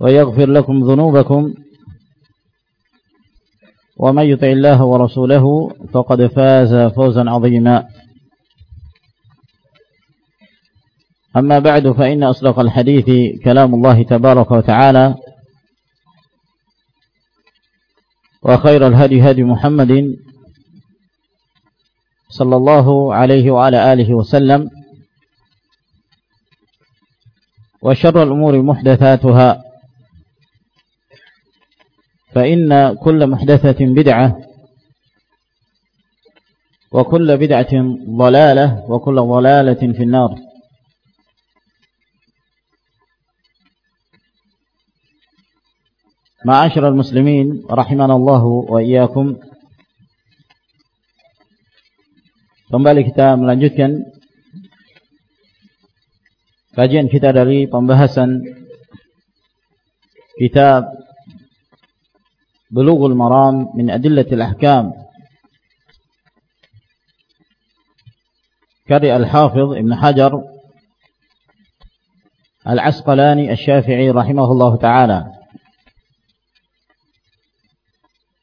ويغفر لكم ذنوبكم ومن يطع الله ورسوله فقد فاز فوزا عظيما. أما بعد فإن أصدق الحديث كلام الله تبارك وتعالى وخير الهدي هدي محمد صلى الله عليه وعلى آله وسلم وشر الأمور محدثاتها. فإن كل محدثة بدعة وكل بدعة ضلالة وكل ضلالة في النار. معاشر المسلمين رحمنا الله وإياكم. Kembali kita melanjutkan kajian kita dari pembahasan kitab بلوغ المرام من أدلة الأحكام كرئ الحافظ ابن حجر العسقلاني الشافعي رحمه الله تعالى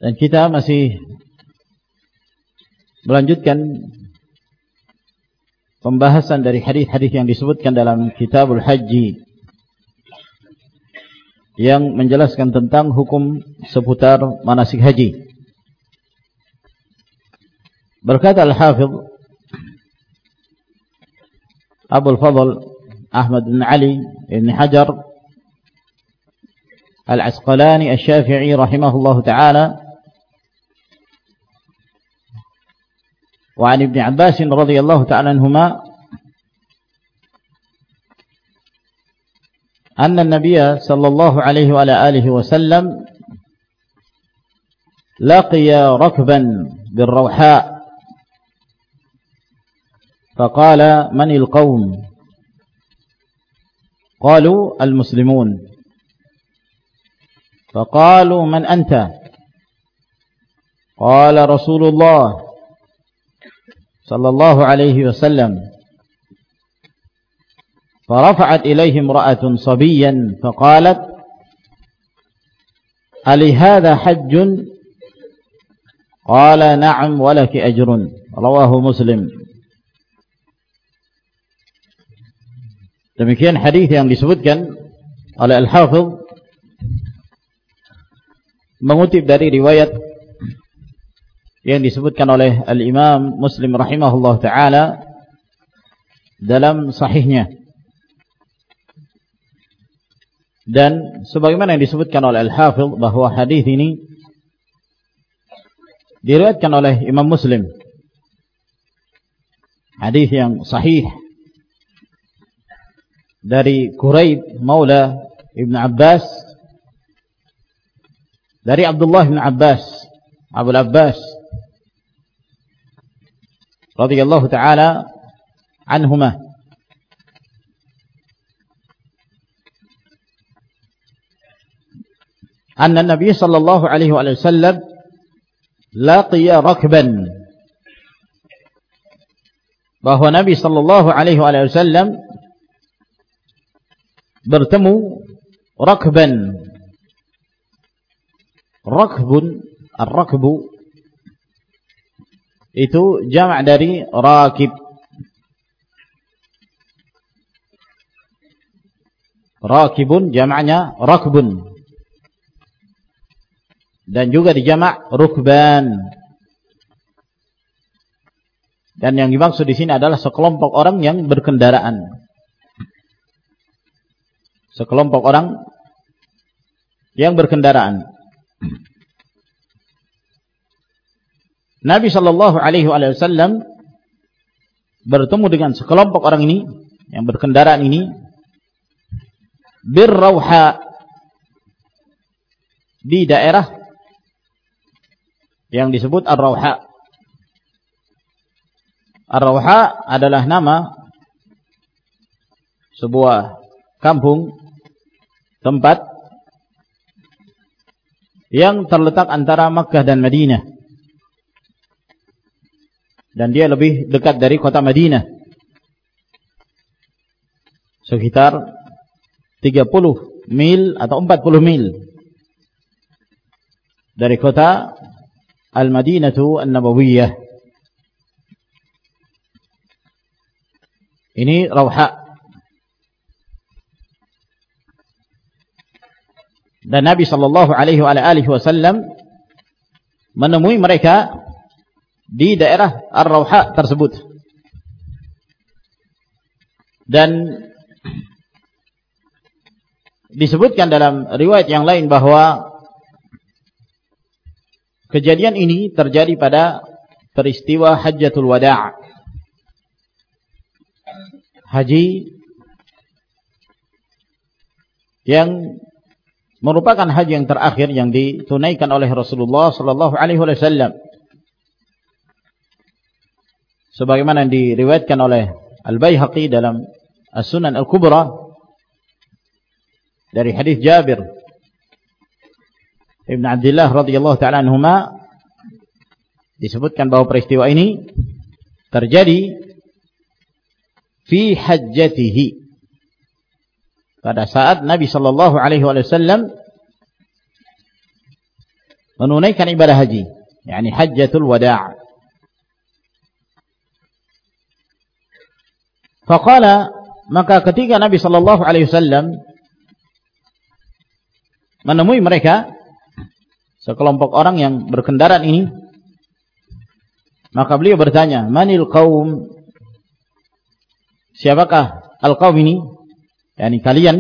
dan kita masih melanjutkan pembahasan dari hadis-hadis yang disebutkan dalam Kitabul Haji yang menjelaskan tentang hukum seputar manasik haji. Berkata Al-Hafidh Abu Al-Fadl Ahmad bin Ali bin Hajar Al-Asqalani Al-Syafi'i rahimahullah ta'ala وعن ابن عباس رضي الله تعالى عنهما أن النبي صلى الله عليه وعلى آله وسلم لقي ركبا بالروحاء. فقال من القوم؟ قالوا المسلمون. فقالوا من أنت؟ قال رسول الله صلى الله عليه وسلم. فرفعت إليه امرأة صبيا فقالت ألهذا حج قال نعم ولك أجر رواه مسلم demikian hadis yang disebutkan oleh Al-Hafidh mengutip dari riwayat yang disebutkan oleh Al-Imam Muslim rahimahullah taala dalam sahihnya Dan sebagaimana yang disebutkan oleh Al-Hafidh bahwa hadis ini diriwayatkan oleh Imam Muslim. Hadis yang sahih dari Quraib Maula Ibn Abbas dari Abdullah bin Abbas Abu Abbas radhiyallahu taala anhumah أن النبي صلى الله عليه وسلم لقي ركبا bahwa Nabi sallallahu alaihi wasallam bertemu rakban rakbun ar-rakbu itu jamak dari rakib rakibun jamaknya rakbun dan juga dijamak rukban. Dan yang dimaksud di sini adalah sekelompok orang yang berkendaraan. Sekelompok orang yang berkendaraan. Nabi Shallallahu Alaihi Wasallam bertemu dengan sekelompok orang ini yang berkendaraan ini birrauha di daerah yang disebut Ar-Rauha. Ar-Rauha adalah nama sebuah kampung tempat yang terletak antara Makkah dan Madinah. Dan dia lebih dekat dari kota Madinah. Sekitar 30 mil atau 40 mil dari kota Al-Madinatu An-Nabawiyah. Ini Rauha. Dan Nabi sallallahu alaihi wasallam menemui mereka di daerah Ar-Rauha tersebut. Dan disebutkan dalam riwayat yang lain bahwa kejadian ini terjadi pada peristiwa Hajjatul Wada' haji yang merupakan haji yang terakhir yang ditunaikan oleh Rasulullah sallallahu alaihi wasallam. Sebagaimana diriwayatkan oleh Al-Baihaqi dalam As-Sunan Al-Kubra dari hadis Jabir Ibn Abdullah radhiyallahu taala anhuma disebutkan bahwa peristiwa ini terjadi fi hajjatihi. Pada saat Nabi sallallahu alaihi wasallam menunaikan ibadah haji yakni hajjatul wada' faqala maka ketika Nabi sallallahu alaihi wasallam menemui mereka sekelompok orang yang berkendaraan ini maka beliau bertanya manil kaum? Siapakah al kaum ini? Yakni kalian?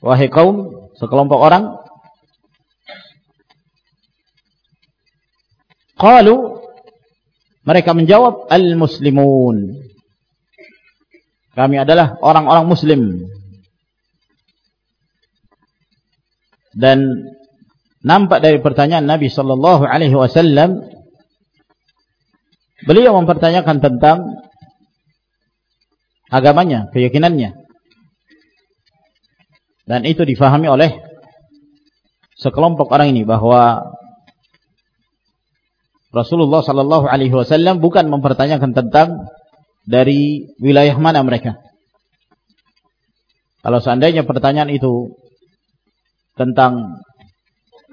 Wahai kaum sekelompok orang qalu mereka menjawab al muslimun kami adalah orang-orang muslim. Dan nampak dari pertanyaan Nabi sallallahu alaihi wasallam beliau mempertanyakan tentang agamanya, keyakinannya. Dan itu difahami oleh sekelompok orang ini bahwa Rasulullah sallallahu alaihi wasallam bukan mempertanyakan tentang dari wilayah mana mereka. Kalau seandainya pertanyaan itu tentang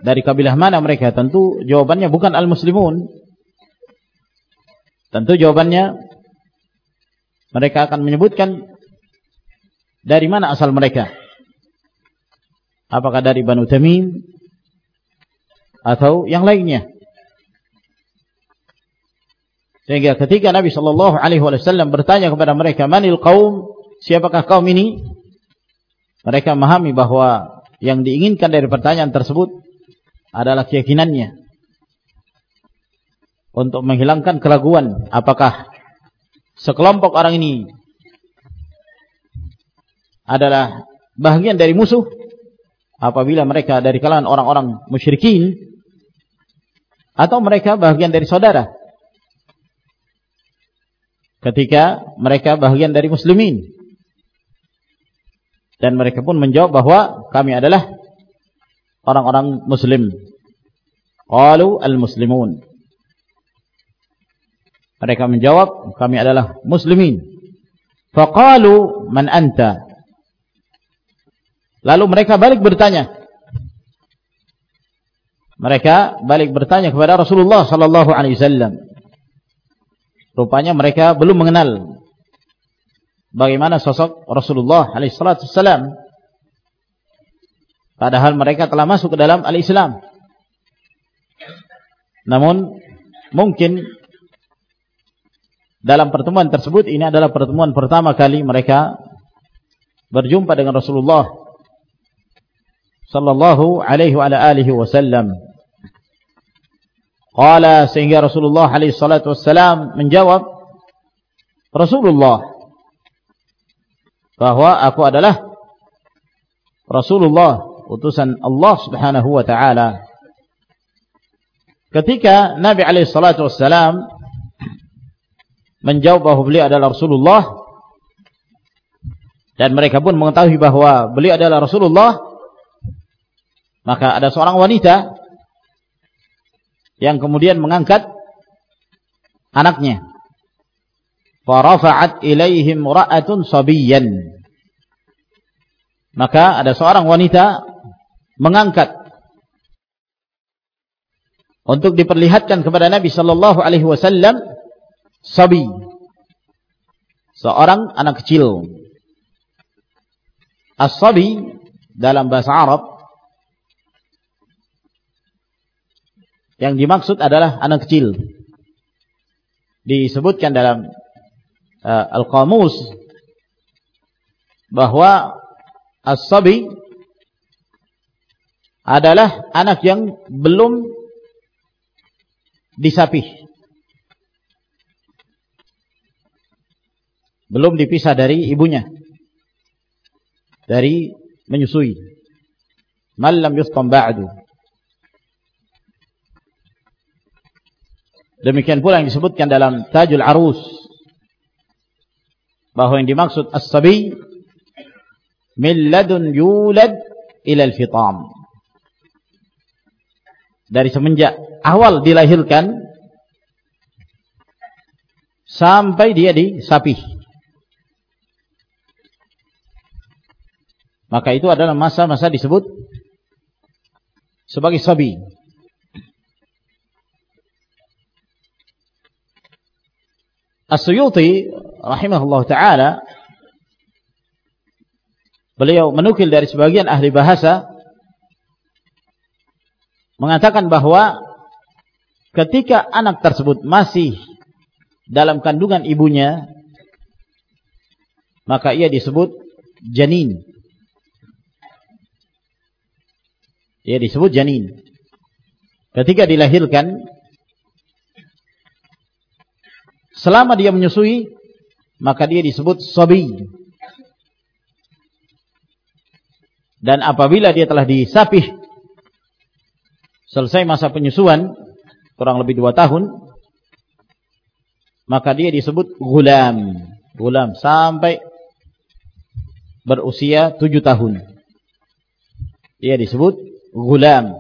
dari kabilah mana mereka? Tentu jawabannya bukan al-muslimun. Tentu jawabannya mereka akan menyebutkan dari mana asal mereka. Apakah dari Banu Tamim atau yang lainnya? Sehingga ketika Nabi sallallahu alaihi wasallam bertanya kepada mereka manil kaum siapakah kaum ini? Mereka memahami bahwa yang diinginkan dari pertanyaan tersebut adalah keyakinannya. Untuk menghilangkan keraguan apakah sekelompok orang ini adalah bagian dari musuh? Apabila mereka dari kalangan orang-orang musyrikin atau mereka bagian dari saudara? Ketika mereka bagian dari muslimin. Dan mereka pun menjawab bahwa kami adalah orang-orang muslim. Qalu al-muslimun. Mereka menjawab, kami adalah muslimin. Faqalu man anta? Lalu mereka balik bertanya. Mereka balik bertanya kepada Rasulullah sallallahu alaihi wasallam. Rupanya mereka belum mengenal bagaimana sosok Rasulullah alaihi wasallam. Padahal mereka telah masuk ke dalam al-Islam. Namun mungkin dalam pertemuan tersebut ini adalah pertemuan pertama kali mereka berjumpa dengan Rasulullah sallallahu alaihi wa alihi wasallam. Qala sehingga Rasulullah alaihi salatu wassalam menjawab Rasulullah bahwa aku adalah Rasulullah utusan Allah Subhanahu wa taala. Ketika Nabi alaihi salatu wassalam menjawab bahwa beliau adalah Rasulullah dan mereka pun mengetahui bahwa beliau adalah Rasulullah maka ada seorang wanita yang kemudian mengangkat anaknya. Farafa'at ilaihim ra'atun. Maka ada seorang wanita mengangkat untuk diperlihatkan kepada Nabi sallallahu alaihi wasallam sabi seorang anak kecil. As-sabi dalam bahasa Arab Yang dimaksud adalah anak kecil. Disebutkan dalam uh, Al-Qamus bahwa as-sabi adalah anak yang belum disapih. Belum dipisah dari ibunya. Dari menyusui. Malam yustam ba'du. Demikian pula yang disebutkan dalam Tajul Arus bahwa yang dimaksud as-sabi yulad ila al-fitam. Dari semenjak awal dilahirkan sampai dia disapih. Maka itu adalah masa-masa disebut sebagai sabi. As-Suyuti rahimahullah taala beliau menukil dari sebagian ahli bahasa mengatakan bahwa ketika anak tersebut masih dalam kandungan ibunya maka ia disebut janin ia disebut janin ketika dilahirkan Selama dia menyusui, maka dia disebut sabi. Dan apabila dia telah disapih, selesai masa penyusuan, kurang lebih dua tahun, maka dia disebut gulam. Gulam sampai berusia tujuh tahun. Dia disebut gulam.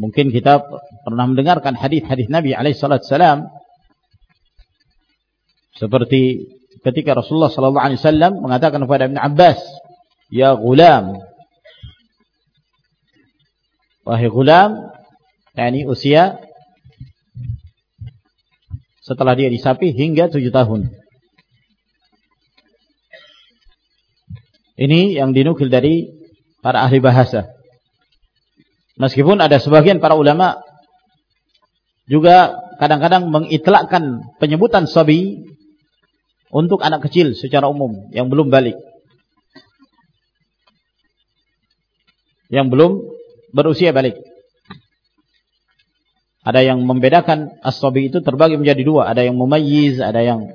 Mungkin kita pernah mendengarkan hadis-hadis Nabi alaihi salam seperti ketika Rasulullah sallallahu alaihi wasallam mengatakan kepada Ibn Abbas, "Ya gulam." Wahai gulam, yakni usia setelah dia disapi hingga tujuh tahun. Ini yang dinukil dari para ahli bahasa. Meskipun ada sebagian para ulama juga kadang-kadang mengitlakkan penyebutan sabi untuk anak kecil secara umum yang belum balik. Yang belum berusia balik. Ada yang membedakan as-sabi itu terbagi menjadi dua. Ada yang mumayyiz, ada yang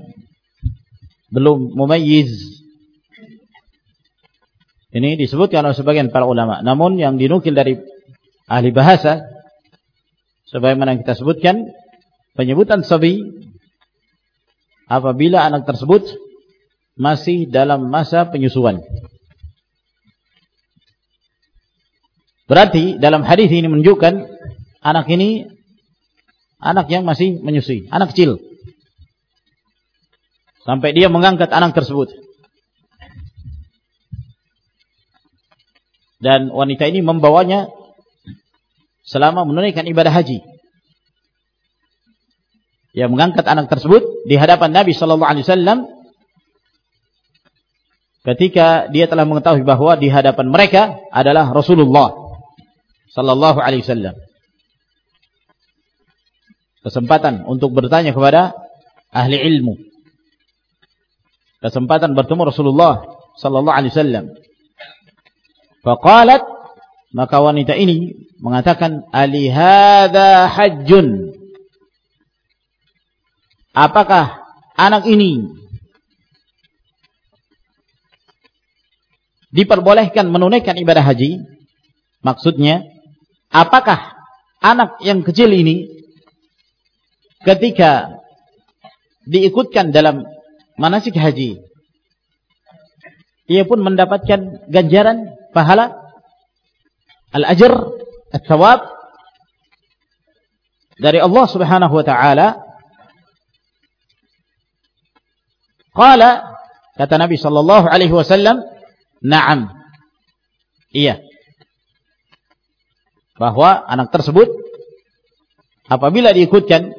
belum mumayyiz. Ini disebutkan oleh sebagian para ulama. Namun yang dinukil dari ahli bahasa sebagaimana kita sebutkan penyebutan sabi apabila anak tersebut masih dalam masa penyusuan. Berarti dalam hadis ini menunjukkan anak ini anak yang masih menyusui, anak kecil. Sampai dia mengangkat anak tersebut. Dan wanita ini membawanya selama menunaikan ibadah haji. Yang mengangkat anak tersebut di hadapan Nabi sallallahu alaihi wasallam ketika dia telah mengetahui bahwa di hadapan mereka adalah Rasulullah sallallahu alaihi wasallam. Kesempatan untuk bertanya kepada ahli ilmu. Kesempatan bertemu Rasulullah sallallahu alaihi wasallam. Faqalat maka wanita ini mengatakan ali hadza hajjun apakah anak ini diperbolehkan menunaikan ibadah haji? Maksudnya, apakah anak yang kecil ini ketika diikutkan dalam manasik haji, ia pun mendapatkan ganjaran pahala al-ajr, al-thawab dari Allah Subhanahu wa taala kata Nabi sallallahu alaihi wasallam, "Na'am." Iya. Bahwa anak tersebut apabila diikutkan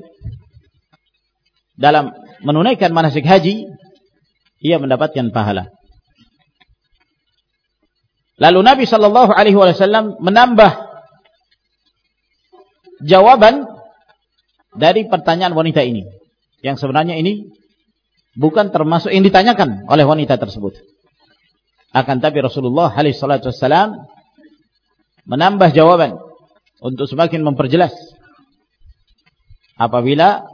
dalam menunaikan manasik haji, ia mendapatkan pahala. Lalu Nabi sallallahu alaihi wasallam menambah jawaban dari pertanyaan wanita ini. Yang sebenarnya ini bukan termasuk yang ditanyakan oleh wanita tersebut. Akan tapi Rasulullah alaihi wassalam menambah jawaban untuk semakin memperjelas apabila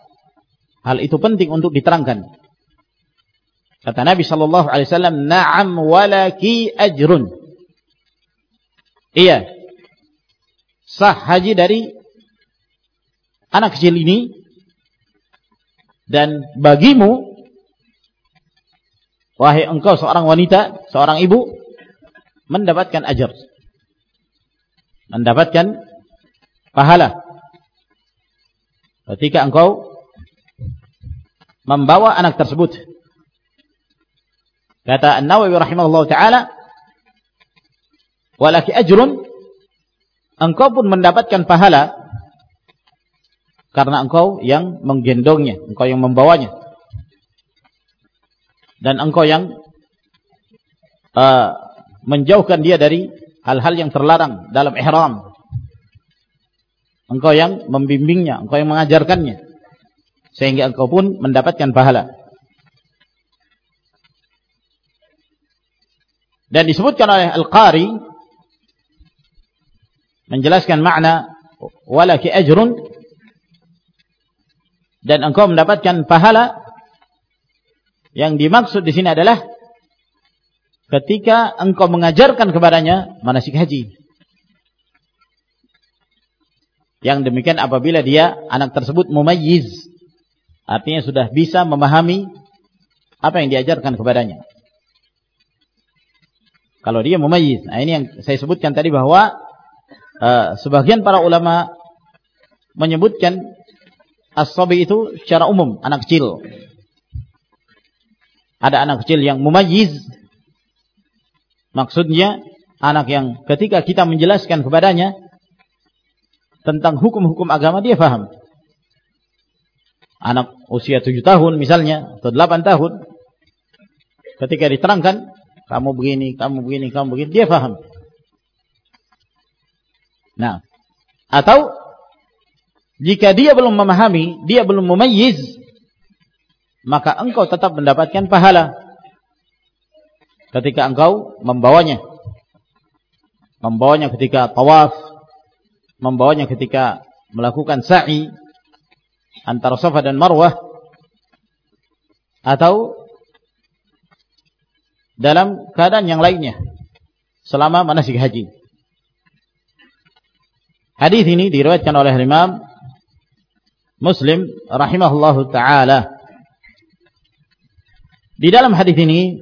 hal itu penting untuk diterangkan. Kata Nabi sallallahu alaihi wasallam, "Na'am walaki ajrun." Iya. Sah haji dari anak kecil ini dan bagimu Wahai engkau seorang wanita, seorang ibu mendapatkan ajar. Mendapatkan pahala. Ketika engkau membawa anak tersebut. Kata An-Nawawi rahimahullah taala, "Walaki ajrun" engkau pun mendapatkan pahala karena engkau yang menggendongnya, engkau yang membawanya dan engkau yang uh, menjauhkan dia dari hal-hal yang terlarang dalam ihram. Engkau yang membimbingnya, engkau yang mengajarkannya. Sehingga engkau pun mendapatkan pahala. Dan disebutkan oleh Al-Qari menjelaskan makna walaki ajrun dan engkau mendapatkan pahala yang dimaksud di sini adalah ketika engkau mengajarkan kepadanya manasik haji. Yang demikian apabila dia anak tersebut mumayyiz. Artinya sudah bisa memahami apa yang diajarkan kepadanya. Kalau dia mumayyiz. Nah ini yang saya sebutkan tadi bahwa uh, sebagian para ulama menyebutkan as-sabi itu secara umum anak kecil ada anak kecil yang mumayyiz maksudnya anak yang ketika kita menjelaskan kepadanya tentang hukum-hukum agama dia faham. Anak usia tujuh tahun misalnya atau delapan tahun ketika diterangkan kamu begini, kamu begini, kamu begini dia faham. Nah atau jika dia belum memahami dia belum memayyiz maka engkau tetap mendapatkan pahala ketika engkau membawanya. Membawanya ketika tawaf membawanya ketika melakukan sa'i antara Safa dan Marwah atau dalam keadaan yang lainnya selama manasik haji. Hadis ini diriwayatkan oleh Imam Muslim rahimahullahu taala Di dalam hadis ini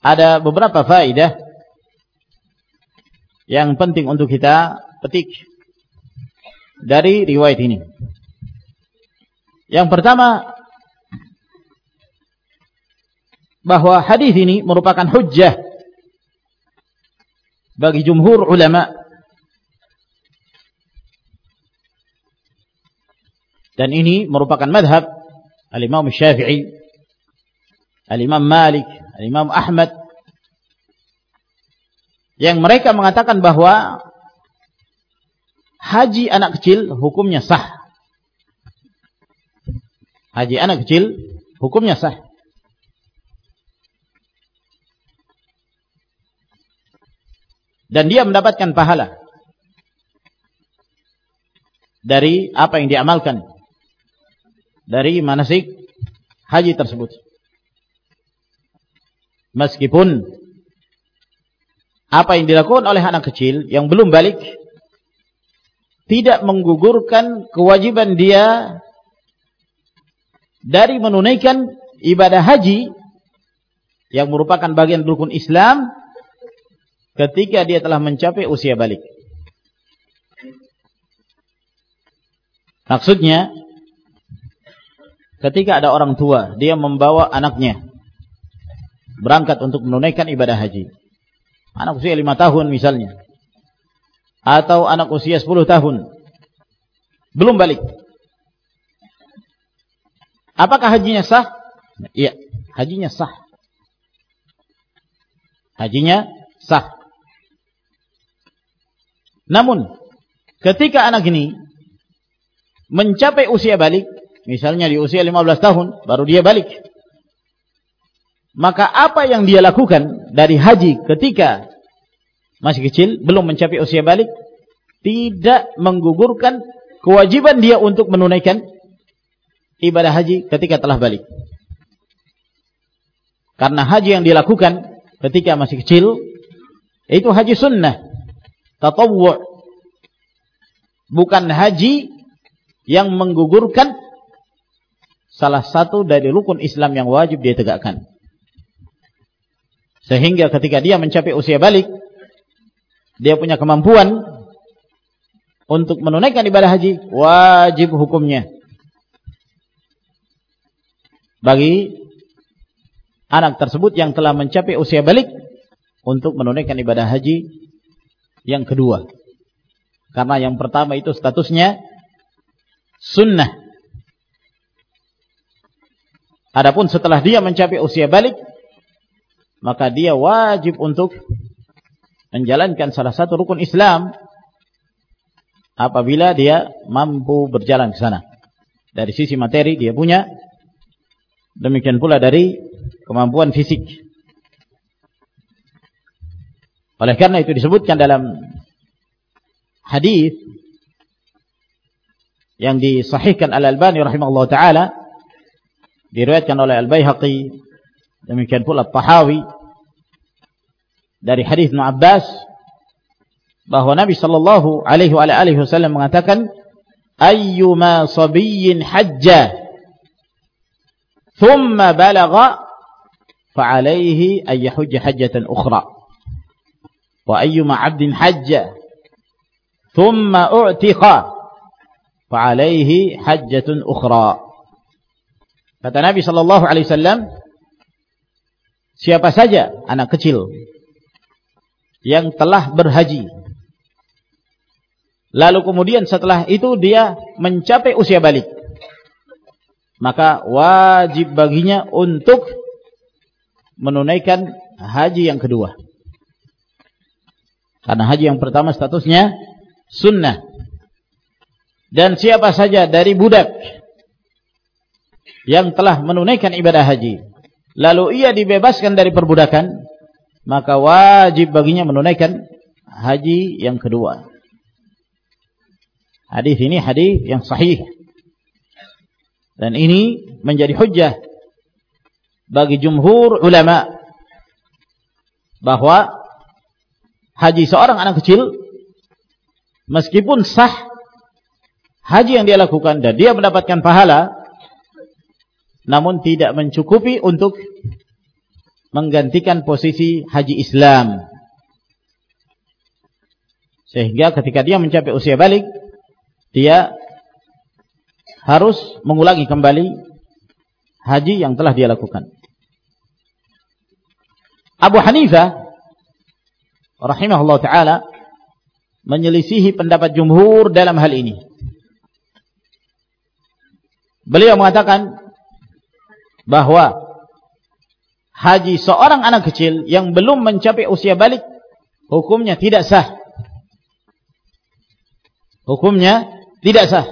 ada beberapa faedah yang penting untuk kita petik dari riwayat ini. Yang pertama bahwa hadis ini merupakan hujjah bagi jumhur ulama dan ini merupakan madhab al-Imam Syafi'i, al-Imam Malik, al-Imam Ahmad yang mereka mengatakan bahwa haji anak kecil hukumnya sah. Haji anak kecil hukumnya sah. Dan dia mendapatkan pahala dari apa yang diamalkan dari manasik haji tersebut. Meskipun apa yang dilakukan oleh anak kecil yang belum balik tidak menggugurkan kewajiban dia dari menunaikan ibadah haji yang merupakan bagian rukun Islam ketika dia telah mencapai usia balik. Maksudnya ketika ada orang tua dia membawa anaknya berangkat untuk menunaikan ibadah haji. Anak usia lima tahun misalnya atau anak usia 10 tahun belum balik. Apakah hajinya sah? Iya, hajinya sah. Hajinya sah. Namun, ketika anak ini mencapai usia balik, misalnya di usia 15 tahun, baru dia balik. Maka apa yang dia lakukan dari haji ketika masih kecil, belum mencapai usia balik, tidak menggugurkan kewajiban dia untuk menunaikan ibadah haji ketika telah balik. Karena haji yang dilakukan ketika masih kecil, itu haji sunnah, tatawwu' bukan haji yang menggugurkan salah satu dari rukun Islam yang wajib dia tegakkan. Sehingga ketika dia mencapai usia balik, dia punya kemampuan untuk menunaikan ibadah haji, wajib hukumnya. Bagi anak tersebut yang telah mencapai usia balik untuk menunaikan ibadah haji yang kedua. Karena yang pertama itu statusnya sunnah. Adapun setelah dia mencapai usia balik, maka dia wajib untuk menjalankan salah satu rukun Islam apabila dia mampu berjalan ke sana. Dari sisi materi dia punya, demikian pula dari kemampuan fisik. Oleh karena itu disebutkan dalam hadis yang disahihkan Al-Albani rahimahullah taala diriwayatkan oleh Al-Baihaqi demikian pula Tahawi dari hadis Ibnu Abbas bahwa Nabi sallallahu alaihi wa alihi wasallam mengatakan ayyuma sabiyyin hajja thumma balagha فعليه أن يحج حجة أخرى وأيما عبد حج ثم أعتق فعليه حجة أخرى kata Nabi sallallahu alaihi wasallam siapa saja anak kecil yang telah berhaji. Lalu kemudian setelah itu dia mencapai usia balik. Maka wajib baginya untuk menunaikan haji yang kedua. Karena haji yang pertama statusnya sunnah. Dan siapa saja dari budak yang telah menunaikan ibadah haji. Lalu ia dibebaskan dari perbudakan maka wajib baginya menunaikan haji yang kedua. Hadis ini hadis yang sahih. Dan ini menjadi hujjah bagi jumhur ulama bahwa haji seorang anak kecil meskipun sah haji yang dia lakukan dan dia mendapatkan pahala namun tidak mencukupi untuk menggantikan posisi haji Islam. Sehingga ketika dia mencapai usia balik, dia harus mengulangi kembali haji yang telah dia lakukan. Abu Hanifah rahimahullah taala menyelisihi pendapat jumhur dalam hal ini. Beliau mengatakan bahwa haji seorang anak kecil yang belum mencapai usia balik hukumnya tidak sah. Hukumnya tidak sah.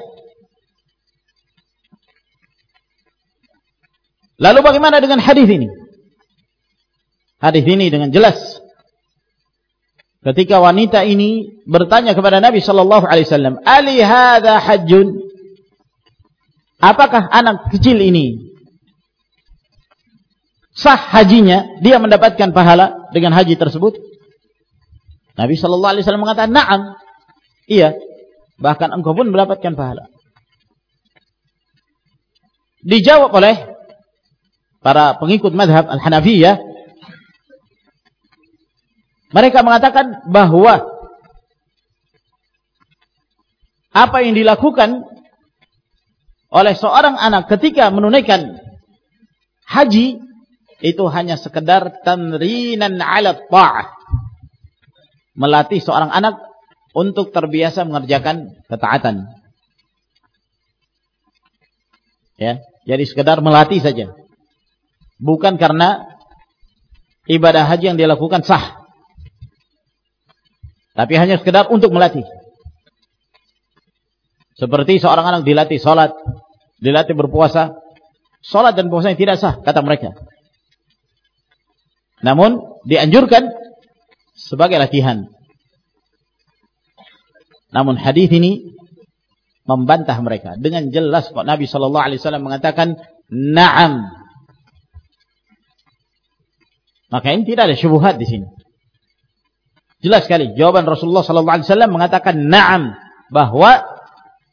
Lalu bagaimana dengan hadis ini? Hadis ini dengan jelas ketika wanita ini bertanya kepada Nabi sallallahu alaihi wasallam, "Ali hadza hajjun?" Apakah anak kecil ini sah hajinya, dia mendapatkan pahala dengan haji tersebut? Nabi sallallahu alaihi wasallam mengatakan, "Na'am." Iya. Bahkan engkau pun mendapatkan pahala. Dijawab oleh para pengikut madhab Al-Hanafiyah mereka mengatakan bahwa apa yang dilakukan oleh seorang anak ketika menunaikan haji itu hanya sekedar tanrinan ala ta'ah. Melatih seorang anak untuk terbiasa mengerjakan ketaatan. Ya, jadi sekedar melatih saja. Bukan karena ibadah haji yang dia lakukan sah. Tapi hanya sekedar untuk melatih. Seperti seorang anak dilatih sholat, dilatih berpuasa. Sholat dan puasa yang tidak sah, kata mereka. Namun, dianjurkan sebagai latihan. Namun hadis ini membantah mereka dengan jelas kok Nabi Shallallahu Alaihi Wasallam mengatakan naam. Maka ini tidak ada syubhat di sini. Jelas sekali jawaban Rasulullah Shallallahu Alaihi Wasallam mengatakan naam bahwa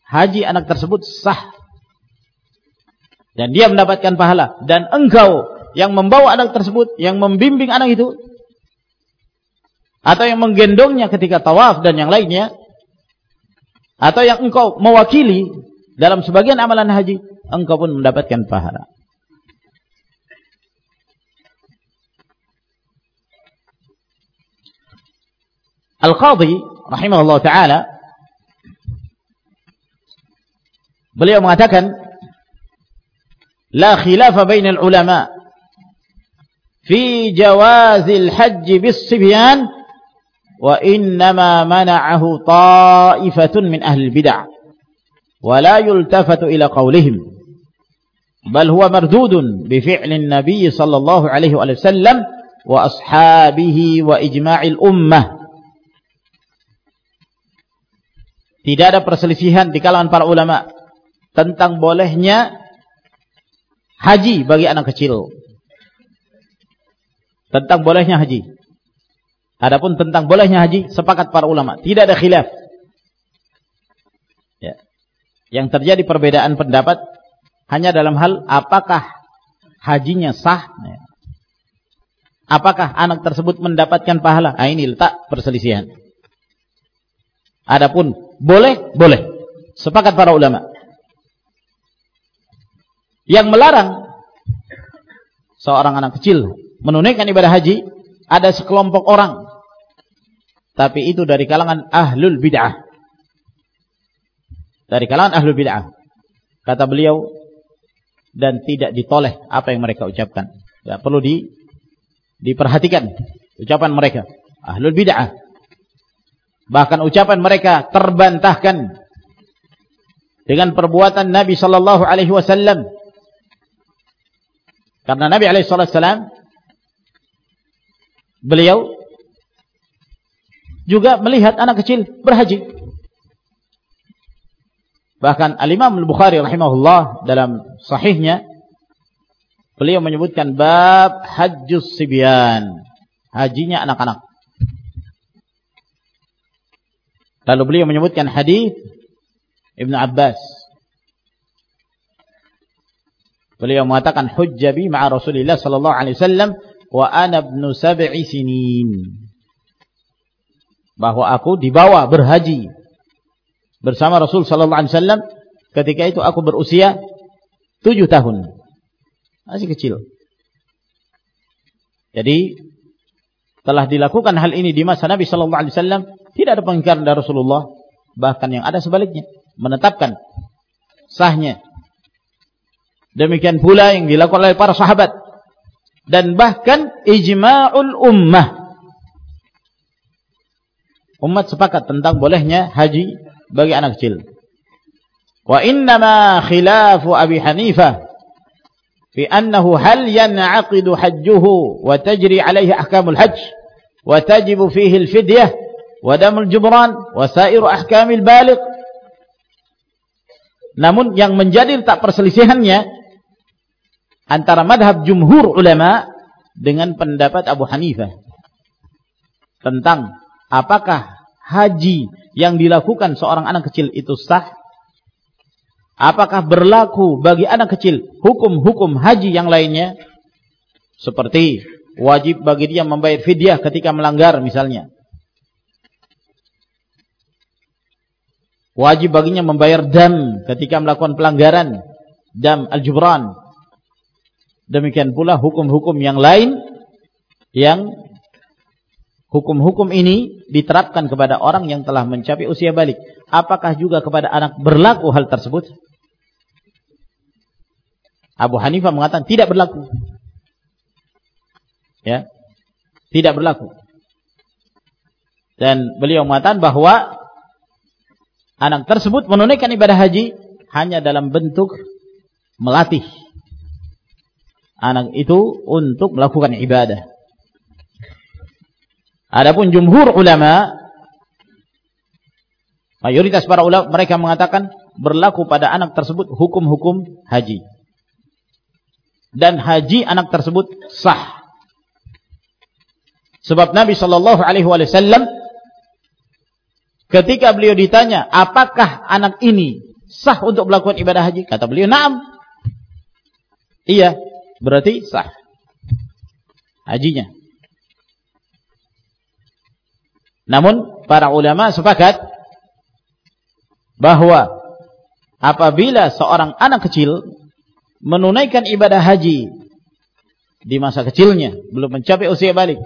haji anak tersebut sah dan dia mendapatkan pahala dan engkau yang membawa anak tersebut yang membimbing anak itu atau yang menggendongnya ketika tawaf dan yang lainnya atau yang engkau mewakili dalam sebagian amalan haji engkau pun mendapatkan pahala. Al-Qadhi rahimahullah taala Beliau mengatakan la khilafa bainal ulama fi jawazil hajj bis sibyan wa innama mana'ahu ta'ifatun min ahli bid'ah wa la yultafatu ila qawlihim bal huwa mardudun bi fi'li nabiy sallallahu alaihi wa sallam wa ashabihi wa ijma'il ummah tidak ada perselisihan di kalangan para ulama tentang bolehnya haji bagi anak kecil. Tentang bolehnya haji. Adapun tentang bolehnya haji sepakat para ulama, tidak ada khilaf. Ya. Yang terjadi perbedaan pendapat hanya dalam hal apakah hajinya sah. Ya. Apakah anak tersebut mendapatkan pahala? Nah, ini letak perselisihan. Adapun boleh, boleh. Sepakat para ulama yang melarang seorang anak kecil menunaikan ibadah haji ada sekelompok orang. Tapi itu dari kalangan ahlul bid'ah. Dari kalangan ahlul bid'ah. Kata beliau dan tidak ditoleh apa yang mereka ucapkan. Tidak perlu di, diperhatikan ucapan mereka. Ahlul bid'ah. Bahkan ucapan mereka terbantahkan dengan perbuatan Nabi sallallahu alaihi wasallam. Karena Nabi alaihissalam beliau juga melihat anak kecil berhaji. Bahkan Al-Imam Al-Bukhari rahimahullah dalam sahihnya beliau menyebutkan bab hajjus sibyan, hajinya anak-anak. Lalu beliau menyebutkan hadis Ibn Abbas Beliau mengatakan hujjabi ma'a Rasulillah sallallahu alaihi wasallam wa ana ibnu sab'i sinin. Bahwa aku dibawa berhaji bersama Rasul sallallahu alaihi wasallam ketika itu aku berusia tujuh tahun. Masih kecil. Jadi telah dilakukan hal ini di masa Nabi sallallahu alaihi wasallam, tidak ada pengingkaran dari Rasulullah, bahkan yang ada sebaliknya, menetapkan sahnya. Demikian pula yang dilakukan oleh para sahabat dan bahkan ijma'ul ummah. Umat sepakat tentang bolehnya haji bagi anak kecil. Wa innama khilafu Abi Hanifah fi annahu hal yan'aqidu hajjuhu wa tajri alaihi ahkamul hajj wa tajibu fihi al-fidyah wa damul jubran wa sairu ahkamil baligh. Namun yang menjadi tak perselisihannya antara madhab jumhur ulama dengan pendapat Abu Hanifah tentang apakah haji yang dilakukan seorang anak kecil itu sah apakah berlaku bagi anak kecil hukum-hukum haji yang lainnya seperti wajib bagi dia membayar fidyah ketika melanggar misalnya. Wajib baginya membayar dam ketika melakukan pelanggaran, dam al-jubran. Demikian pula hukum-hukum yang lain yang hukum-hukum ini diterapkan kepada orang yang telah mencapai usia balik. Apakah juga kepada anak berlaku hal tersebut? Abu Hanifah mengatakan tidak berlaku ya tidak berlaku dan beliau mengatakan bahwa anak tersebut menunaikan ibadah haji hanya dalam bentuk melatih anak itu untuk melakukan ibadah adapun jumhur ulama mayoritas para ulama mereka mengatakan berlaku pada anak tersebut hukum-hukum haji dan haji anak tersebut sah Sebab Nabi Shallallahu Alaihi Wasallam ketika beliau ditanya, apakah anak ini sah untuk melakukan ibadah haji? Kata beliau, naam. Iya, berarti sah hajinya. Namun para ulama sepakat bahwa apabila seorang anak kecil menunaikan ibadah haji di masa kecilnya, belum mencapai usia balik,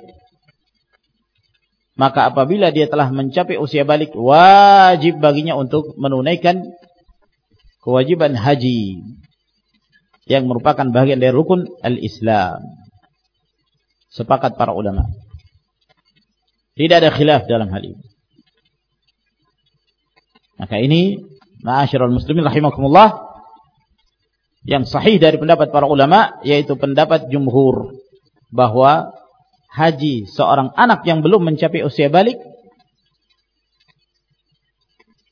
maka apabila dia telah mencapai usia balik wajib baginya untuk menunaikan kewajiban haji yang merupakan bagian dari rukun al-Islam. Sepakat para ulama. Tidak ada khilaf dalam hal ini. Maka ini ma'asyiral muslimin rahimakumullah yang sahih dari pendapat para ulama yaitu pendapat jumhur bahwa haji seorang anak yang belum mencapai usia balik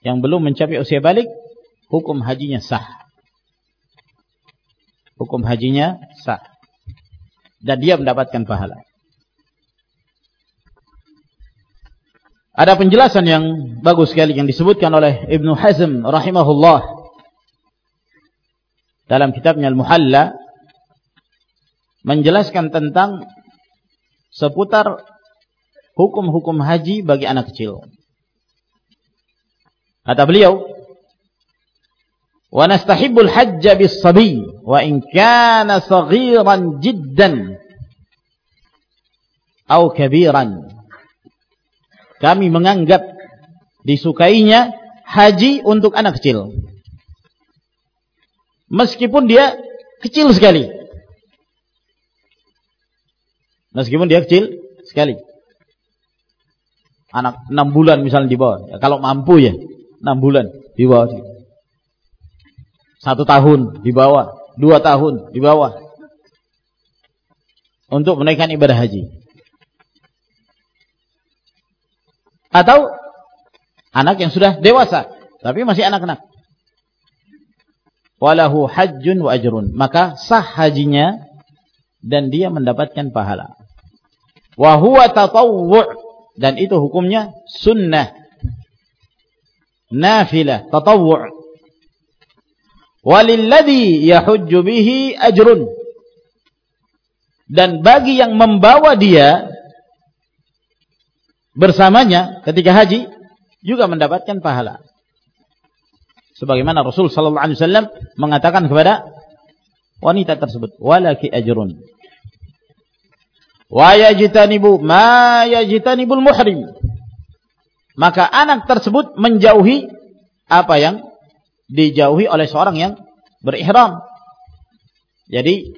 yang belum mencapai usia balik hukum hajinya sah hukum hajinya sah dan dia mendapatkan pahala ada penjelasan yang bagus sekali yang disebutkan oleh Ibnu Hazm rahimahullah dalam kitabnya Al-Muhalla menjelaskan tentang seputar hukum-hukum haji bagi anak kecil. Kata beliau, "Wa nastahibbul hajja bis-sabi wa in kana saghiran jiddan atau kabiran." Kami menganggap disukainya haji untuk anak kecil. Meskipun dia kecil sekali. Meskipun dia kecil sekali. Anak 6 bulan misalnya di bawah. Ya, kalau mampu ya 6 bulan di bawah. Satu tahun di bawah. Dua tahun di bawah. Untuk menaikkan ibadah haji. Atau anak yang sudah dewasa. Tapi masih anak-anak. Walahu hajjun wa ajrun. Maka sah hajinya dan dia mendapatkan pahala wa tatawwu' dan itu hukumnya sunnah nafilah tatawwu' walilladhi yahujju bihi ajrun. Dan bagi yang membawa dia bersamanya ketika haji juga mendapatkan pahala. Sebagaimana Rasul sallallahu alaihi wasallam mengatakan kepada wanita tersebut walaki ajrun. Wa yajtanibu ma yajtanibul muhrim. Maka anak tersebut menjauhi apa yang dijauhi oleh seorang yang berihram. Jadi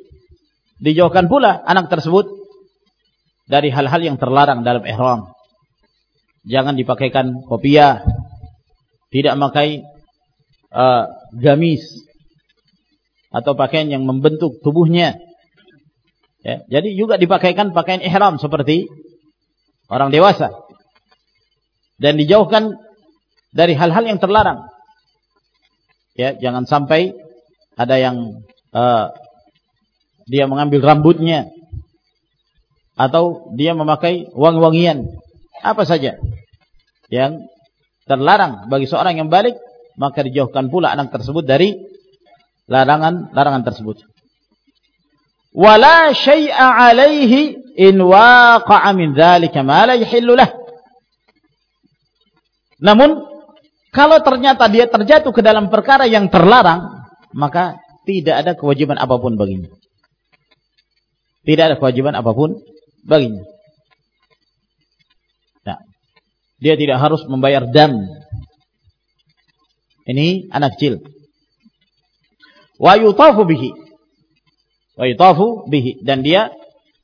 dijauhkan pula anak tersebut dari hal-hal yang terlarang dalam ihram. Jangan dipakaikan kopiah, tidak memakai uh, gamis atau pakaian yang membentuk tubuhnya. Ya, jadi juga dipakaikan pakaian ihram seperti orang dewasa. Dan dijauhkan dari hal-hal yang terlarang. Ya, jangan sampai ada yang uh, dia mengambil rambutnya atau dia memakai wangi-wangian apa saja yang terlarang bagi seorang yang balik maka dijauhkan pula anak tersebut dari larangan-larangan tersebut. Wala syai'a 'alaihi in waqa'a min dzalika ma la yahillu lah. Namun kalau ternyata dia terjatuh ke dalam perkara yang terlarang, maka tidak ada kewajiban apa pun baginya. Tidak ada kewajiban apa pun baginya. Nah, dia tidak harus membayar dam. Ini anak kecil. Wa yutafu bihi. Wa yutafu bihi dan dia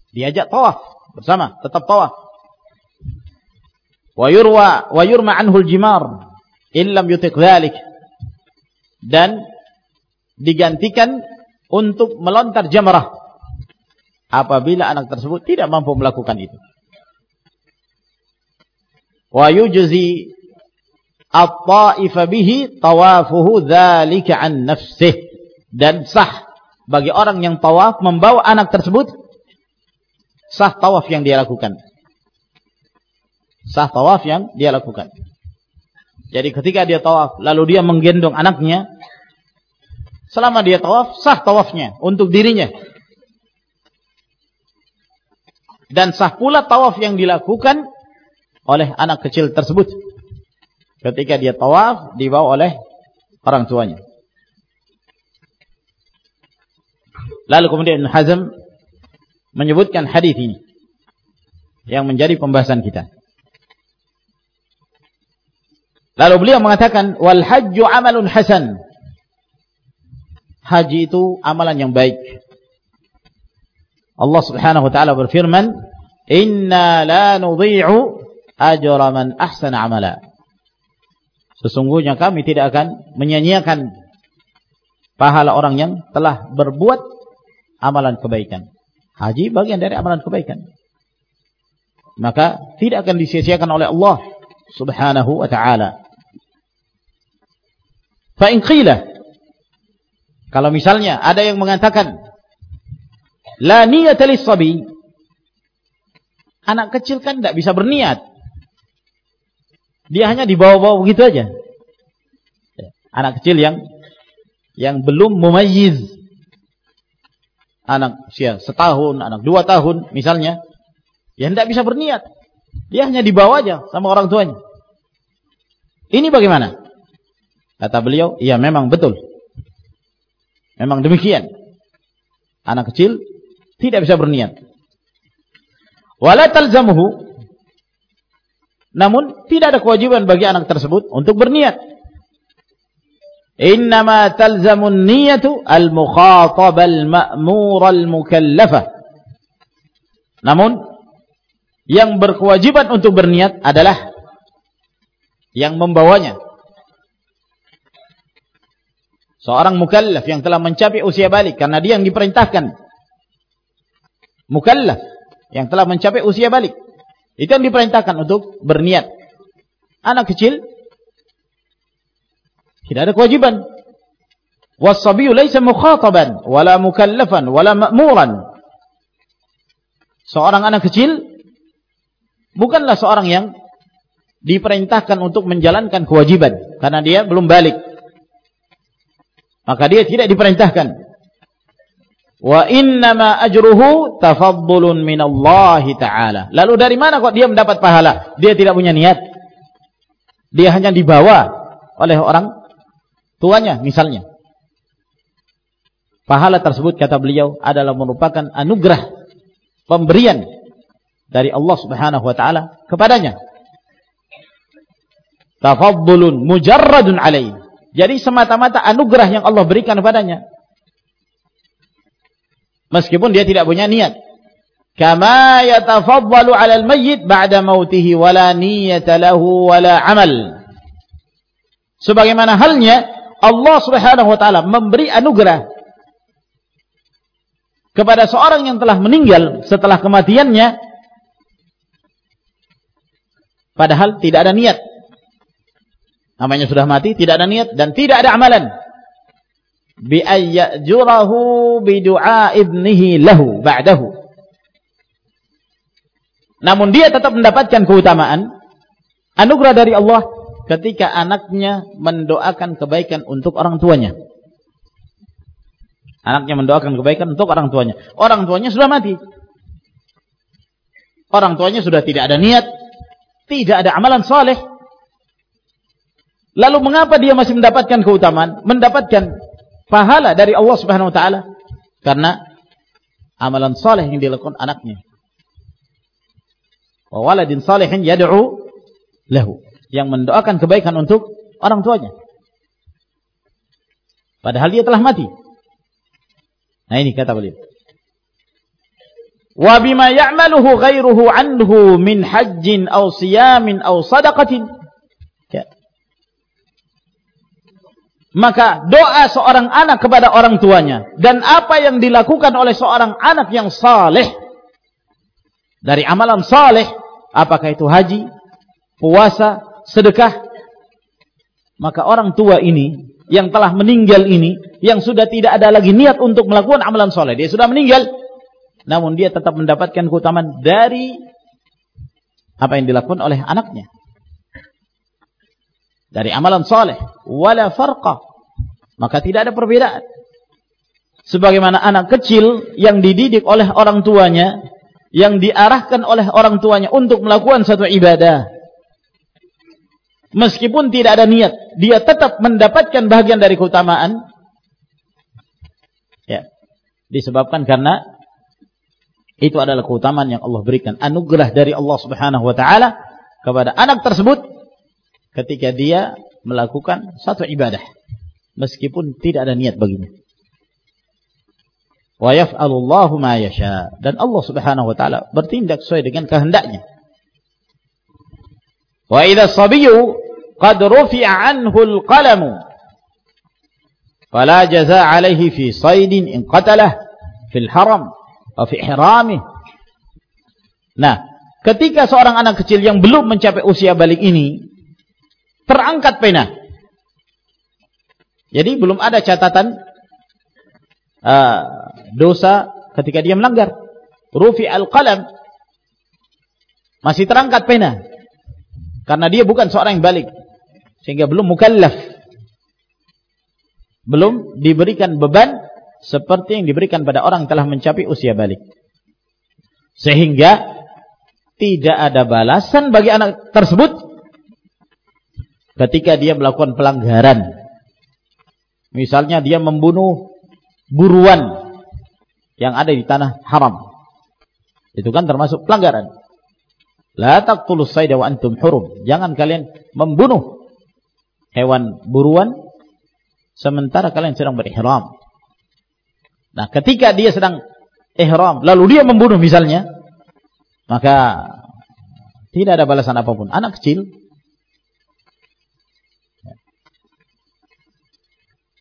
diajak tawaf bersama, tetap tawaf. Wa yurwa wa yurma anhu al-jimar illam yutik dhalik. Dan digantikan untuk melontar jamrah. Apabila anak tersebut tidak mampu melakukan itu. Wa yujzi at-ta'ifa bihi tawafuhu dzalika an nafsih. Dan sah bagi orang yang tawaf membawa anak tersebut sah tawaf yang dia lakukan. Sah tawaf yang dia lakukan jadi ketika dia tawaf, lalu dia menggendong anaknya, selama dia tawaf, sah tawafnya untuk dirinya. Dan sah pula tawaf yang dilakukan oleh anak kecil tersebut. Ketika dia tawaf, dibawa oleh orang tuanya. Lalu kemudian Hazm menyebutkan hadis ini yang menjadi pembahasan kita. Lalu beliau mengatakan wal hajju amalun hasan. Haji itu amalan yang baik. Allah Subhanahu wa taala berfirman, "Inna la nudhi'u ajra man ahsana amala." Sesungguhnya kami tidak akan menyia-nyiakan pahala orang yang telah berbuat amalan kebaikan. Haji bagian dari amalan kebaikan. Maka tidak akan disia-siakan oleh Allah Subhanahu wa taala. Fa'in qila. Kalau misalnya ada yang mengatakan la niyata lis-sabi. Anak kecil kan tidak bisa berniat. Dia hanya dibawa-bawa begitu aja. Anak kecil yang yang belum mumayyiz. Anak usia setahun, anak dua tahun misalnya. Yang tidak bisa berniat. Dia hanya dibawa aja sama orang tuanya. Ini bagaimana? Kata beliau, iya memang betul. Memang demikian. Anak kecil tidak bisa berniat. Wala talzamuhu namun tidak ada kewajiban bagi anak tersebut untuk berniat. Innama talzamun niyatu al-mukhatab al-ma'mur al-mukallafah. Namun yang berkewajiban untuk berniat adalah yang membawanya Seorang mukallaf yang telah mencapai usia balik karena dia yang diperintahkan. Mukallaf yang telah mencapai usia balik. Itu yang diperintahkan untuk berniat. Anak kecil tidak ada kewajiban. Wasabiyu laisa mukhataban wala mukallafan wala ma'muran. Seorang anak kecil bukanlah seorang yang diperintahkan untuk menjalankan kewajiban karena dia belum balik maka dia tidak diperintahkan. Wa innama ajruhu tafaddulun minallahi ta'ala. Lalu dari mana kok dia mendapat pahala? Dia tidak punya niat. Dia hanya dibawa oleh orang tuanya misalnya. Pahala tersebut kata beliau adalah merupakan anugerah pemberian dari Allah Subhanahu wa taala kepadanya. Tafaddulun mujarradun alaihi jadi semata-mata anugerah yang Allah berikan kepadanya. Meskipun dia tidak punya niat. Kama yatafaddalu 'ala al-mayyit ba'da mautihi wala niyata lahu wala 'amal. Sebagaimana halnya Allah Subhanahu wa taala memberi anugerah kepada seorang yang telah meninggal setelah kematiannya padahal tidak ada niat namanya sudah mati, tidak ada niat dan tidak ada amalan. Bi ayyajurahu bi du'a ibnihi lahu ba'dahu. Namun dia tetap mendapatkan keutamaan anugerah dari Allah ketika anaknya mendoakan kebaikan untuk orang tuanya. Anaknya mendoakan kebaikan untuk orang tuanya. Orang tuanya sudah mati. Orang tuanya sudah tidak ada niat, tidak ada amalan soleh, Lalu mengapa dia masih mendapatkan keutamaan? Mendapatkan pahala dari Allah Subhanahu wa taala? Karena amalan saleh yang dilakukan anaknya. Wa waladin salihin yad'u lahu, yang mendoakan kebaikan untuk orang tuanya. Padahal dia telah mati. Nah ini kata beliau. Wa bima ya'maluhu ghairuhu anhu min hajjin aw siyamin aw sadaqatin maka doa seorang anak kepada orang tuanya. Dan apa yang dilakukan oleh seorang anak yang saleh. Dari amalan saleh. Apakah itu haji, puasa, sedekah. Maka orang tua ini yang telah meninggal ini yang sudah tidak ada lagi niat untuk melakukan amalan saleh dia sudah meninggal. Namun dia tetap mendapatkan keutamaan dari apa yang dilakukan oleh anaknya dari amalan saleh. Wala farqa. Maka tidak ada perbedaan. Sebagaimana anak kecil yang dididik oleh orang tuanya yang diarahkan oleh orang tuanya untuk melakukan satu ibadah. Meskipun tidak ada niat dia tetap mendapatkan bagian dari keutamaan. Ya. Disebabkan karena itu adalah keutamaan yang Allah berikan. Anugerah dari Allah Subhanahu wa taala kepada anak tersebut ketika dia melakukan satu ibadah meskipun tidak ada niat baginya. Wa yaf'alullahu ma yasha dan Allah Subhanahu wa taala bertindak sesuai dengan kehendaknya. Wa idza sabiyyu qad rufi'a anhu al-qalamu fala jazaa 'alayhi fi saydin in qatalah fil haram atau fi ihramih. Nah, ketika seorang anak kecil yang belum mencapai usia balik ini terangkat pena. Jadi belum ada catatan uh, dosa ketika dia melanggar. Rufi al-qalam masih terangkat pena. Karena dia bukan seorang yang balik. Sehingga belum mukallaf. Belum diberikan beban seperti yang diberikan pada orang telah mencapai usia balik. Sehingga tidak ada balasan bagi anak tersebut ketika dia melakukan pelanggaran. Misalnya dia membunuh buruan yang ada di tanah haram. Itu kan termasuk pelanggaran. La taqtulus sayda wa antum hurum. Jangan kalian membunuh hewan buruan sementara kalian sedang berihram. Nah, ketika dia sedang ihram lalu dia membunuh misalnya, maka tidak ada balasan apa pun. Anak kecil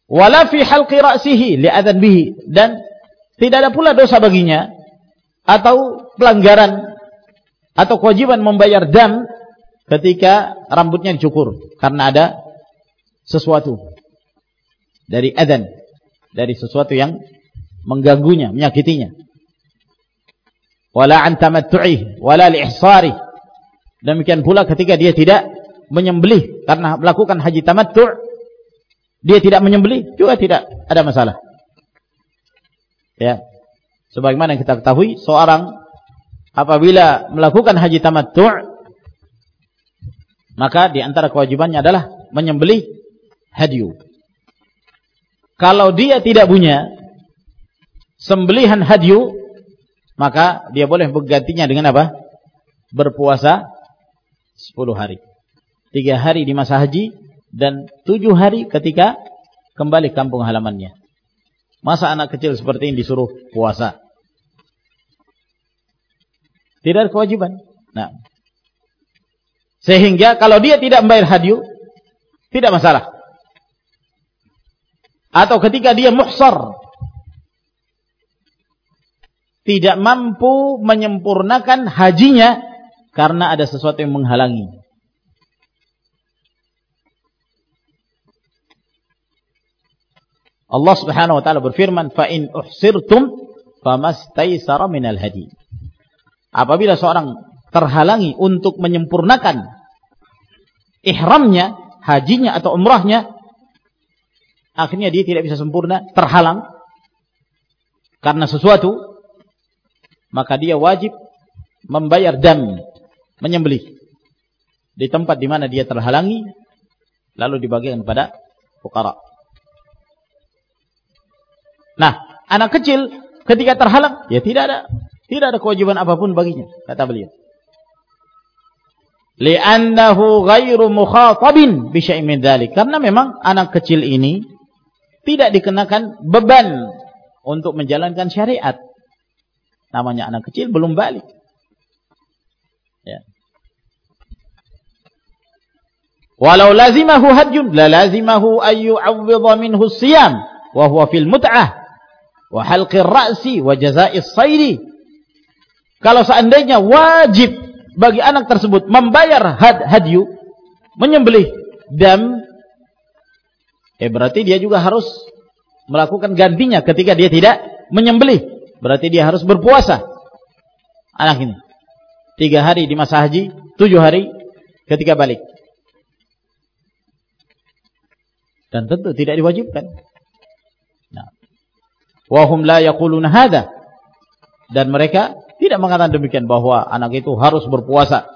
wala fi halqi ra'sihi bihi. Dan tidak ada pula dosa baginya atau pelanggaran atau kewajiban membayar dam ketika rambutnya dicukur karena ada sesuatu dari adzan dari sesuatu yang mengganggunya menyakitinya. Wala an wala demikian pula ketika dia tidak menyembelih karena melakukan haji tamattu' dia tidak menyembelih juga tidak ada masalah. Ya. Sebagaimana kita ketahui seorang apabila melakukan haji tamattu' maka di antara kewajibannya adalah menyembelih hadiu. Kalau dia tidak punya sembelihan hadiu, maka dia boleh menggantinya dengan apa? Berpuasa 10 hari. 3 hari di masa haji dan 7 hari ketika kembali kampung halamannya. Masa anak kecil seperti ini disuruh puasa? Tidak ada kewajiban. Nah, sehingga kalau dia tidak membayar hadiu, tidak masalah. Atau ketika dia muhsar, tidak mampu menyempurnakan hajinya karena ada sesuatu yang menghalangi. Allah Subhanahu wa taala berfirman, "Fa in uhsirtum famastaysara minal hadi." Apabila seorang terhalangi untuk menyempurnakan ihramnya, hajinya atau umrahnya, akhirnya dia tidak bisa sempurna, terhalang karena sesuatu, maka dia wajib membayar dam, menyembelih di tempat di mana dia terhalangi, lalu dibagikan kepada fukara. Nah, anak kecil ketika terhalang, ya tidak ada tidak ada kewajiban apa pun baginya, kata beliau. Li'annahu ghairu mukhatabin bi syai'in min dzalik. Karena memang anak kecil ini tidak dikenakan beban untuk menjalankan syariat. Namanya anak kecil belum balik. Ya. Walau lazimahu hajjun la lazimahu ay yu'awwidha minhu siyam wa fil mut'ah wa halqir ra'si wa kalau seandainya wajib bagi anak tersebut membayar had hadyu, menyembelih dam, eh berarti dia juga harus melakukan gantinya ketika dia tidak menyembelih. Berarti dia harus berpuasa. Anak ini. Tiga hari di masa haji, tujuh hari ketika balik. Dan tentu tidak diwajibkan. Wahum la yaquluna hadha. Dan mereka tidak mengatakan demikian bahwa anak itu harus berpuasa.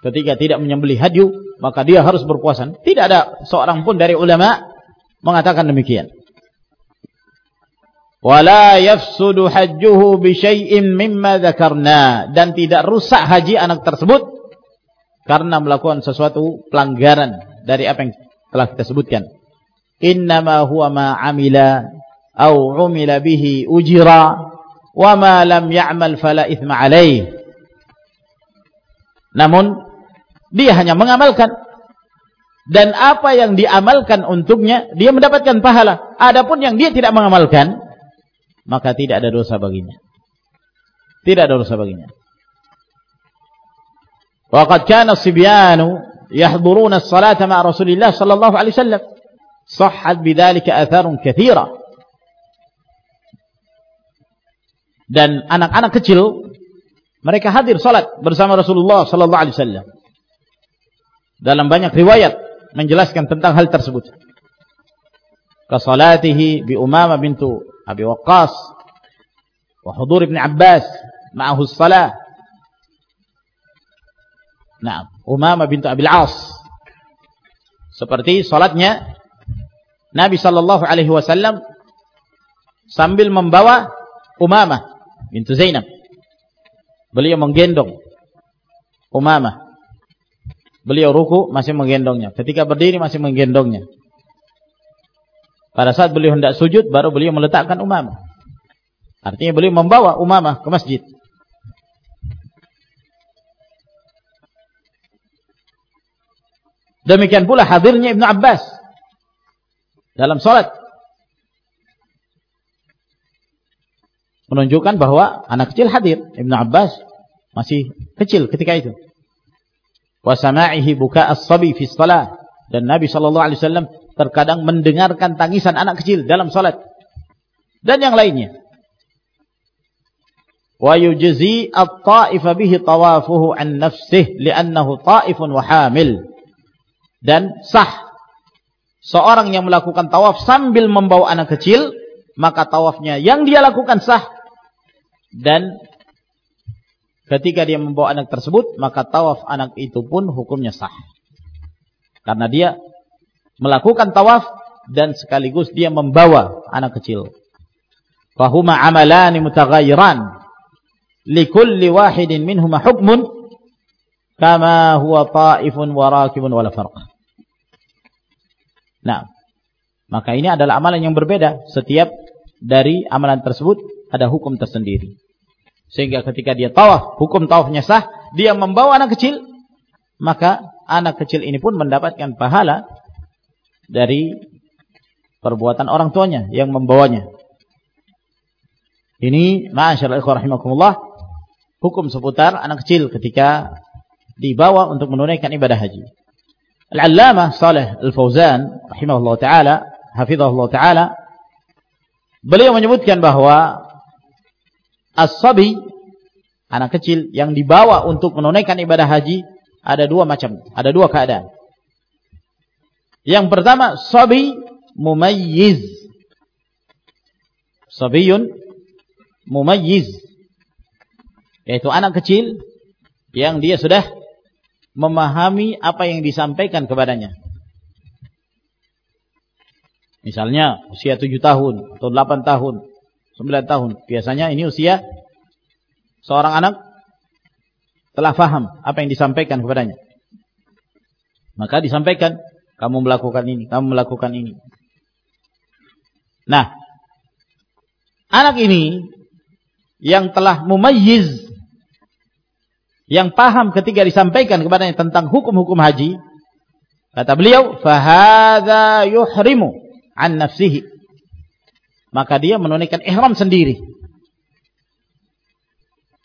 Ketika tidak menyembelih hadyu, maka dia harus berpuasa. Tidak ada seorang pun dari ulama mengatakan demikian. Wala yafsudu hajjuhu bi syai'in mimma dzakarna dan tidak rusak haji anak tersebut karena melakukan sesuatu pelanggaran dari apa yang telah kita sebutkan. Innama huwa ma amila au umila bihi ujira wa ma lam ya'mal fala ithma alaih namun dia hanya mengamalkan dan apa yang diamalkan untuknya dia mendapatkan pahala adapun yang dia tidak mengamalkan maka tidak ada dosa baginya tidak ada dosa baginya وقد كان الصبيان يحضرون الصلاة مع رسول الله صلى الله عليه وسلم صحت بذلك dan anak-anak kecil mereka hadir salat bersama Rasulullah sallallahu alaihi wasallam. Dalam banyak riwayat menjelaskan tentang hal tersebut. Kasalatihi bi Umamah bintu Abi Waqqas wa hudur Ibn Abbas ma'ahu salah. Nah, Umamah bintu Abi Al-As. Seperti salatnya Nabi sallallahu alaihi wasallam sambil membawa Umamah bintu Zainab. Beliau menggendong Umamah. Beliau ruku masih menggendongnya. Ketika berdiri masih menggendongnya. Pada saat beliau hendak sujud baru beliau meletakkan Umamah. Artinya beliau membawa Umamah ke masjid. Demikian pula hadirnya Ibn Abbas dalam salat menunjukkan bahwa anak kecil hadir. Ibnu Abbas masih kecil ketika itu. Wa sama'ihi buka as-sabi fi shalah dan Nabi sallallahu alaihi wasallam terkadang mendengarkan tangisan anak kecil dalam salat. Dan yang lainnya. Wa yujzi at-ta'ifa bihi tawafuhu an nafsihi li'annahu ta'ifun wa hamil. Dan sah seorang yang melakukan tawaf sambil membawa anak kecil, maka tawafnya yang dia lakukan sah. Dan ketika dia membawa anak tersebut, maka tawaf anak itu pun hukumnya sah. Karena dia melakukan tawaf dan sekaligus dia membawa anak kecil. Fahuma amalani mutaghayyiran likulli wahidin minhuma hukmun kama huwa ta'ifun wa rakibun wala farq. Nah, maka ini adalah amalan yang berbeda. Setiap dari amalan tersebut ada hukum tersendiri. Sehingga ketika dia tawaf, hukum tawafnya sah, dia membawa anak kecil, maka anak kecil ini pun mendapatkan pahala dari perbuatan orang tuanya yang membawanya. Ini ikhwah rahimakumullah hukum seputar anak kecil ketika dibawa untuk menunaikan ibadah haji. Al-Allamah Saleh Al-Fauzan rahimahullah taala, hafizahullah taala beliau menyebutkan bahwa as-sabi anak kecil yang dibawa untuk menunaikan ibadah haji ada dua macam, ada dua keadaan. Yang pertama sabi mumayyiz. Sabiyun mumayyiz. Yaitu anak kecil yang dia sudah memahami apa yang disampaikan kepadanya. Misalnya usia 7 tahun atau 8 tahun, 9 tahun. Biasanya ini usia seorang anak telah faham apa yang disampaikan kepadanya. Maka disampaikan, kamu melakukan ini, kamu melakukan ini. Nah, anak ini yang telah mumayyiz yang paham ketika disampaikan kepadanya tentang hukum-hukum haji kata beliau fahadha yuhrimu an nafsihi maka dia menunaikan ihram sendiri.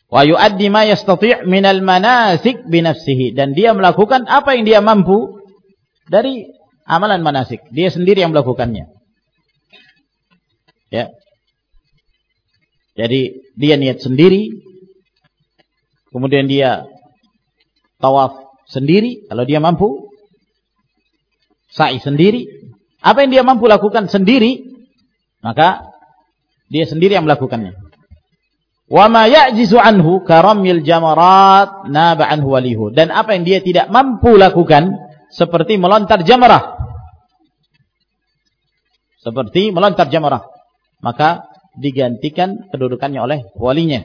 Wa yuaddi ma yastati' minal manasik binafsihi dan dia melakukan apa yang dia mampu dari amalan manasik. Dia sendiri yang melakukannya. Ya. Jadi dia niat sendiri. Kemudian dia tawaf sendiri kalau dia mampu. Sa'i sendiri. Apa yang dia mampu lakukan sendiri maka dia sendiri yang melakukannya. Wa ma ya'jizu anhu karamil jamarat naba anhu walihu. Dan apa yang dia tidak mampu lakukan seperti melontar jamarah. Seperti melontar jamarah. Maka digantikan kedudukannya oleh walinya.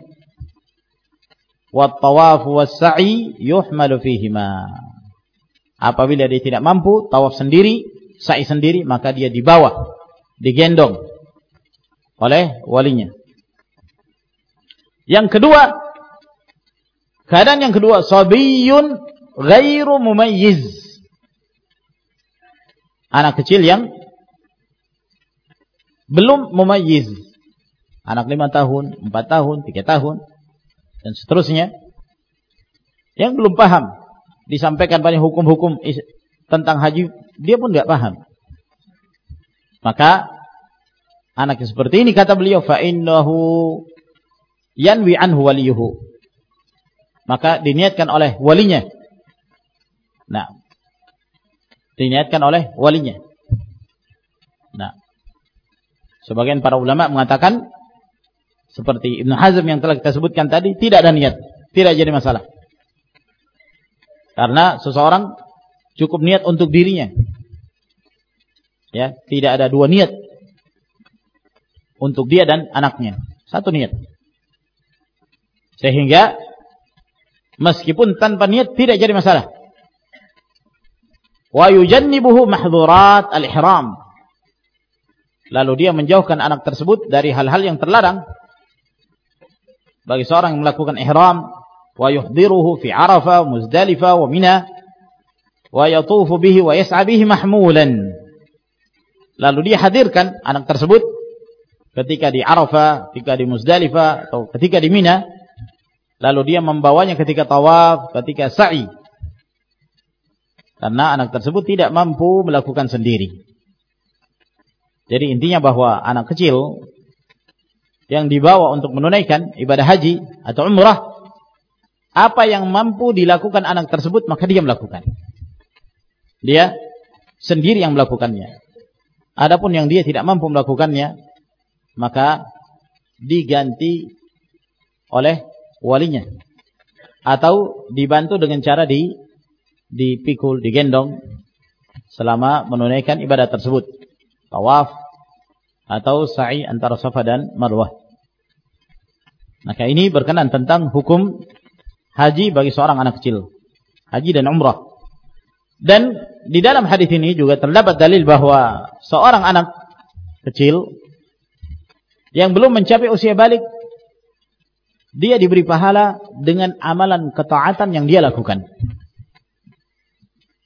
Wat-tawaf was-sa'i yuhmalu fihima. Apabila dia tidak mampu tawaf sendiri, sa'i sendiri, maka dia dibawa, digendong oleh walinya. Yang kedua, keadaan yang kedua, sabiyun ghairu mumayyiz. Anak kecil yang belum mumayyiz. Anak lima tahun, empat tahun, tiga tahun, dan seterusnya yang belum paham disampaikan banyak hukum-hukum tentang haji dia pun nggak paham maka anak yang seperti ini kata beliau fa innahu yanwi anhu waliyuhu. Maka diniatkan oleh walinya. Nah. Diniatkan oleh walinya. Nah. Sebagian para ulama mengatakan seperti Ibn Hazm yang telah kita sebutkan tadi tidak ada niat, tidak jadi masalah. Karena seseorang cukup niat untuk dirinya. Ya, tidak ada dua niat untuk dia dan anaknya. Satu niat. Sehingga meskipun tanpa niat tidak jadi masalah. Wa yujannibuhu mahdhurat al-ihram. Lalu dia menjauhkan anak tersebut dari hal-hal yang terlarang bagi seorang yang melakukan ihram wa yuhdiruhu fi Arafah, Muzdalifah wa Mina wa yatufu bihi wa yas'a bihi mahmulan. Lalu dia hadirkan anak tersebut ketika di Arafah, ketika di Muzdalifah atau ketika di Mina, lalu dia membawanya ketika tawaf, ketika sa'i. Karena anak tersebut tidak mampu melakukan sendiri. Jadi intinya bahwa anak kecil yang dibawa untuk menunaikan ibadah haji atau umrah apa yang mampu dilakukan anak tersebut maka dia melakukan dia sendiri yang melakukannya. Adapun yang dia tidak mampu melakukannya, maka diganti oleh walinya atau dibantu dengan cara di dipikul, digendong selama menunaikan ibadah tersebut. Tawaf atau sa'i antara Safa dan Marwah. Maka ini berkenan tentang hukum haji bagi seorang anak kecil. Haji dan umrah. Dan di dalam hadis ini juga terdapat dalil bahwa seorang anak kecil yang belum mencapai usia balik dia diberi pahala dengan amalan ketaatan yang dia lakukan.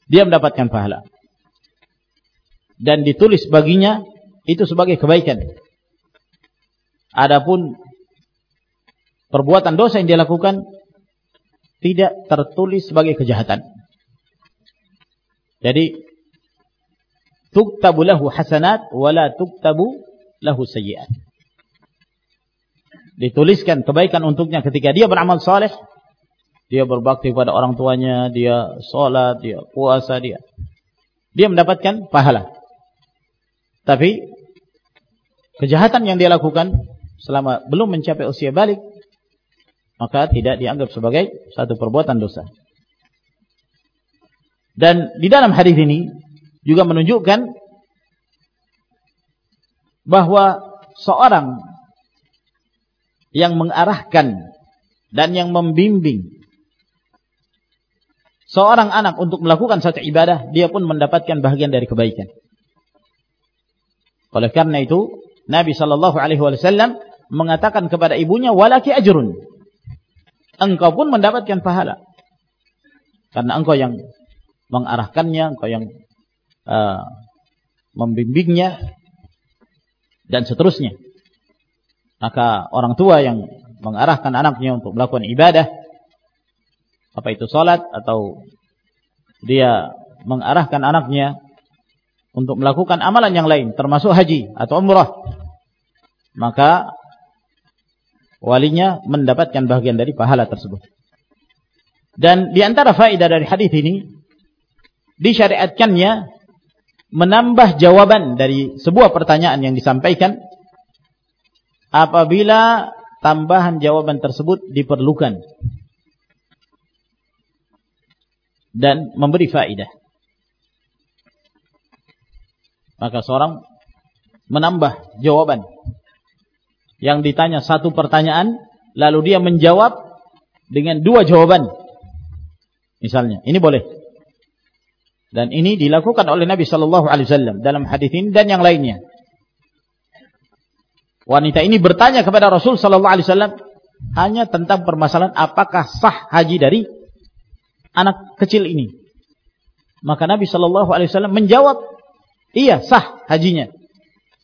Dia mendapatkan pahala. Dan ditulis baginya itu sebagai kebaikan. Adapun perbuatan dosa yang dia lakukan tidak tertulis sebagai kejahatan. Jadi tuktabu lahu hasanat wala tuktabu lahu sayyiat. Dituliskan kebaikan untuknya ketika dia beramal saleh, dia berbakti kepada orang tuanya, dia salat, dia puasa, dia dia mendapatkan pahala. Tapi kejahatan yang dia lakukan selama belum mencapai usia balik maka tidak dianggap sebagai satu perbuatan dosa. Dan di dalam hadis ini juga menunjukkan bahwa seorang yang mengarahkan dan yang membimbing seorang anak untuk melakukan satu ibadah, dia pun mendapatkan bagian dari kebaikan. Oleh karena itu, Nabi sallallahu alaihi wasallam mengatakan kepada ibunya, "Walaki ajrun." Engkau pun mendapatkan pahala. Karena engkau yang mengarahkannya, engkau yang uh, membimbingnya dan seterusnya. Maka orang tua yang mengarahkan anaknya untuk melakukan ibadah apa itu salat atau dia mengarahkan anaknya untuk melakukan amalan yang lain termasuk haji atau umrah maka walinya mendapatkan bagian dari pahala tersebut. Dan di antara faedah dari hadis ini disyariatkannya menambah jawaban dari sebuah pertanyaan yang disampaikan apabila tambahan jawaban tersebut diperlukan dan memberi faedah. Maka seorang menambah jawaban yang ditanya satu pertanyaan lalu dia menjawab dengan dua jawaban. Misalnya, ini boleh. Dan ini dilakukan oleh Nabi Shallallahu Alaihi Wasallam dalam hadis ini dan yang lainnya. Wanita ini bertanya kepada Rasul Shallallahu Alaihi Wasallam hanya tentang permasalahan apakah sah haji dari anak kecil ini. Maka Nabi Shallallahu Alaihi Wasallam menjawab, iya sah hajinya.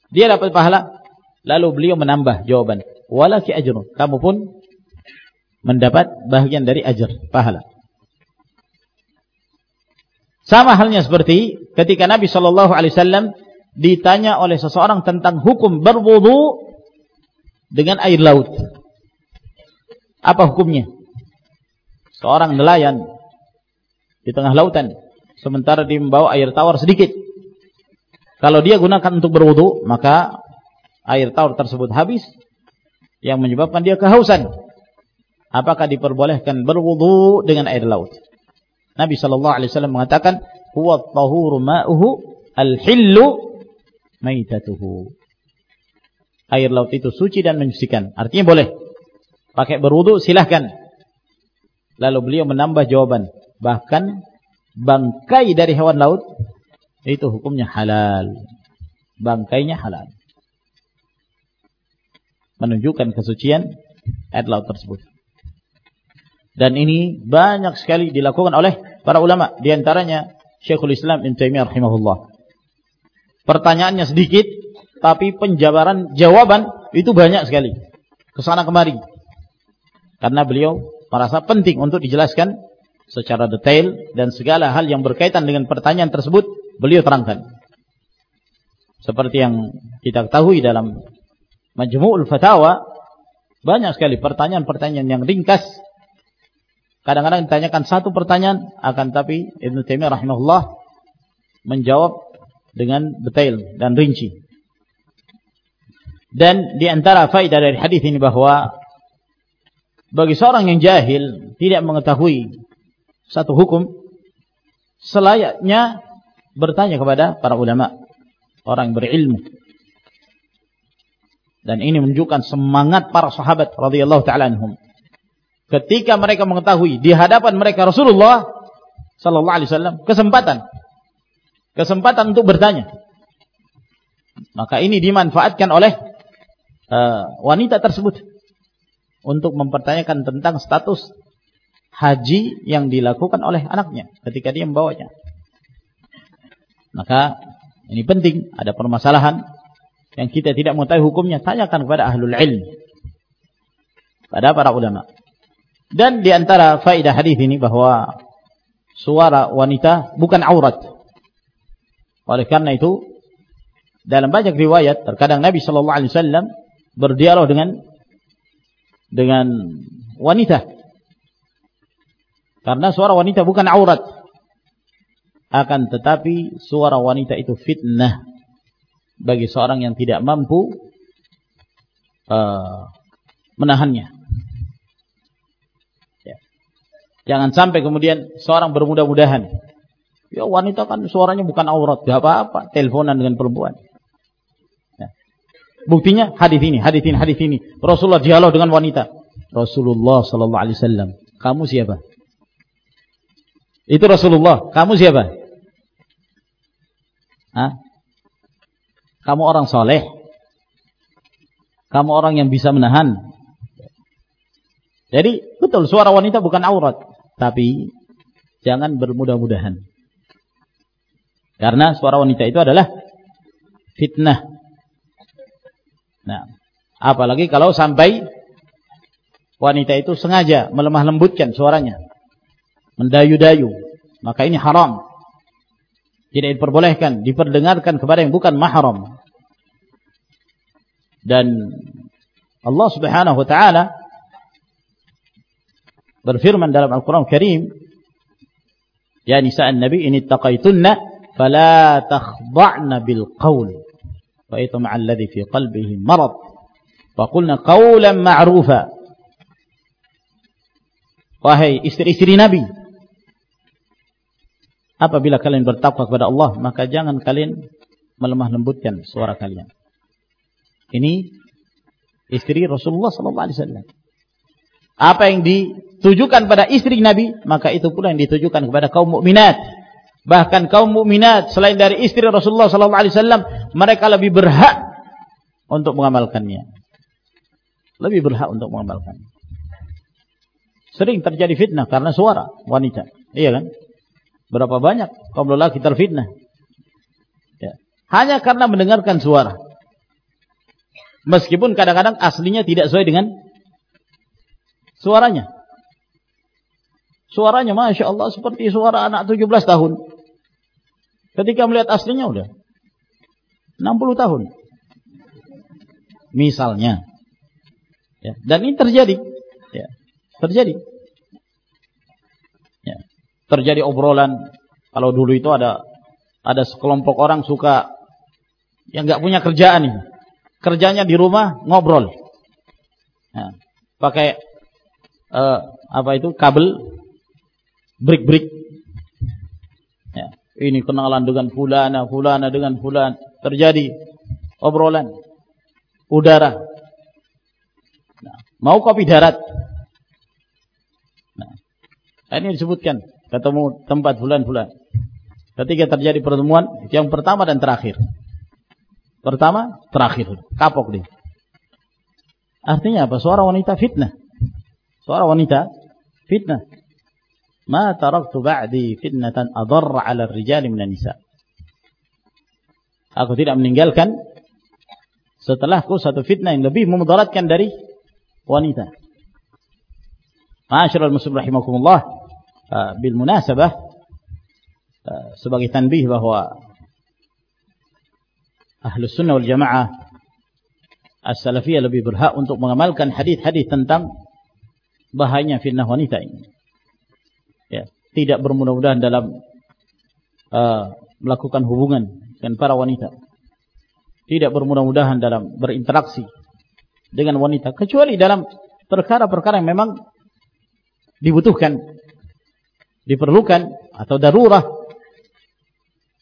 Dia dapat pahala. Lalu beliau menambah jawaban, walaki ajrun. Kamu pun mendapat bagian dari ajar, pahala. Sama halnya seperti ketika Nabi Shallallahu Alaihi Wasallam ditanya oleh seseorang tentang hukum berwudu dengan air laut. Apa hukumnya? Seorang nelayan di tengah lautan, sementara dia membawa air tawar sedikit. Kalau dia gunakan untuk berwudu, maka air tawar tersebut habis, yang menyebabkan dia kehausan. Apakah diperbolehkan berwudu dengan air laut? Nabi sallallahu alaihi wasallam mengatakan huwa tahuru ma'uhu al-hillu maitatuhu. Air laut itu suci dan menyucikan. Artinya boleh. Pakai berwudu silahkan. Lalu beliau menambah jawaban. Bahkan bangkai dari hewan laut itu hukumnya halal. Bangkainya halal. Menunjukkan kesucian air laut tersebut. Dan ini banyak sekali dilakukan oleh para ulama. Di antaranya Syekhul Islam Ibn Taimiyah rahimahullah. Pertanyaannya sedikit, tapi penjabaran jawaban itu banyak sekali. Ke sana kemari. Karena beliau merasa penting untuk dijelaskan secara detail dan segala hal yang berkaitan dengan pertanyaan tersebut beliau terangkan. Seperti yang kita ketahui dalam Majmu'ul Fatawa banyak sekali pertanyaan-pertanyaan yang ringkas Kadang-kadang ditanyakan satu pertanyaan, akan tapi Ibn Taimiyah rahimahullah menjawab dengan detail dan rinci. Dan di antara faedah dari hadis ini bahwa bagi seorang yang jahil tidak mengetahui satu hukum selayaknya bertanya kepada para ulama, orang berilmu. Dan ini menunjukkan semangat para sahabat radhiyallahu taala anhum. Ketika mereka mengetahui di hadapan mereka Rasulullah sallallahu alaihi wasallam kesempatan kesempatan untuk bertanya. Maka ini dimanfaatkan oleh uh, wanita tersebut untuk mempertanyakan tentang status haji yang dilakukan oleh anaknya ketika dia membawanya. Maka ini penting, ada permasalahan yang kita tidak mengetahui hukumnya, tanyakan kepada ahlul ilm. Pada para ulama. Dan di antara faedah hadis ini bahwa suara wanita bukan aurat. Oleh karena itu dalam banyak riwayat terkadang Nabi sallallahu alaihi wasallam berdialog dengan dengan wanita. Karena suara wanita bukan aurat. Akan tetapi suara wanita itu fitnah bagi seorang yang tidak mampu uh, menahannya. Ya. Jangan sampai kemudian seorang bermudah-mudahan. Ya wanita kan suaranya bukan aurat, gak apa-apa, teleponan dengan perempuan. Ya. Buktinya hadis ini, hadis ini, hadis ini. Rasulullah dialog dengan wanita. Rasulullah sallallahu alaihi wasallam, kamu siapa? Itu Rasulullah, kamu siapa? Hah? Kamu orang soleh. Kamu orang yang bisa menahan. Jadi betul suara wanita bukan aurat. Tapi jangan bermudah-mudahan. Karena suara wanita itu adalah fitnah. Nah, apalagi kalau sampai wanita itu sengaja melemah lembutkan suaranya. Mendayu-dayu. Maka ini haram tidak diperbolehkan diperdengarkan kepada yang bukan mahram dan Allah Subhanahu wa taala berfirman dalam Al-Qur'an Karim ya nisa an-nabi in ittaqaytunna fala takhda'na bil qaul itma'a alladhi fi qalbihi marad wa qulna qawlan ma'rufa wahai istri-istri Nabi Apabila kalian bertakwa kepada Allah, maka jangan kalian melemah lembutkan suara kalian. Ini istri Rasulullah wasallam. Apa yang ditujukan pada istri Nabi, maka itu pula yang ditujukan kepada kaum mukminat. Bahkan kaum mukminat selain dari istri Rasulullah sallallahu alaihi wasallam, mereka lebih berhak untuk mengamalkannya. Lebih berhak untuk mengamalkannya. Sering terjadi fitnah karena suara wanita. Iya kan? Berapa banyak kaum lelaki terfitnah. Ya. Hanya karena mendengarkan suara. Meskipun kadang-kadang aslinya tidak sesuai dengan suaranya. Suaranya Masya Allah seperti suara anak 17 tahun. Ketika melihat aslinya udah 60 tahun. Misalnya. Ya. Dan ini terjadi. Ya. Terjadi terjadi obrolan. Kalau dulu itu ada ada sekelompok orang suka yang nggak punya kerjaan nih. Kerjanya di rumah ngobrol. Nah, pakai uh, apa itu kabel brick-brick. Ini kenalan dengan fulana, fulana dengan fulan. Terjadi obrolan udara. Nah, mau kopi darat. Nah, ini disebutkan ketemu tempat bulan-bulan. Ketika terjadi pertemuan yang pertama dan terakhir. Pertama, terakhir. Kapok dia. Artinya apa? Suara wanita fitnah. Suara wanita fitnah. Ma taraktu ba'di fitnatan adarra 'ala ar-rijali minan nisa. Aku tidak meninggalkan setelahku satu fitnah yang lebih memudaratkan dari wanita. Ma'asyiral muslimin rahimakumullah. Ah, bil munasabah ah, sebagai tanbih bahwa ahlu sunnah wal jamaah as-salafiyah lebih berhak untuk mengamalkan hadis-hadis tentang bahayanya fitnah wanita ini. Tidak bermudah-mudahan dalam uh, melakukan hubungan dengan para wanita. Tidak bermudah-mudahan dalam berinteraksi dengan wanita. Kecuali dalam perkara-perkara yang memang dibutuhkan. Diperlukan atau darurah.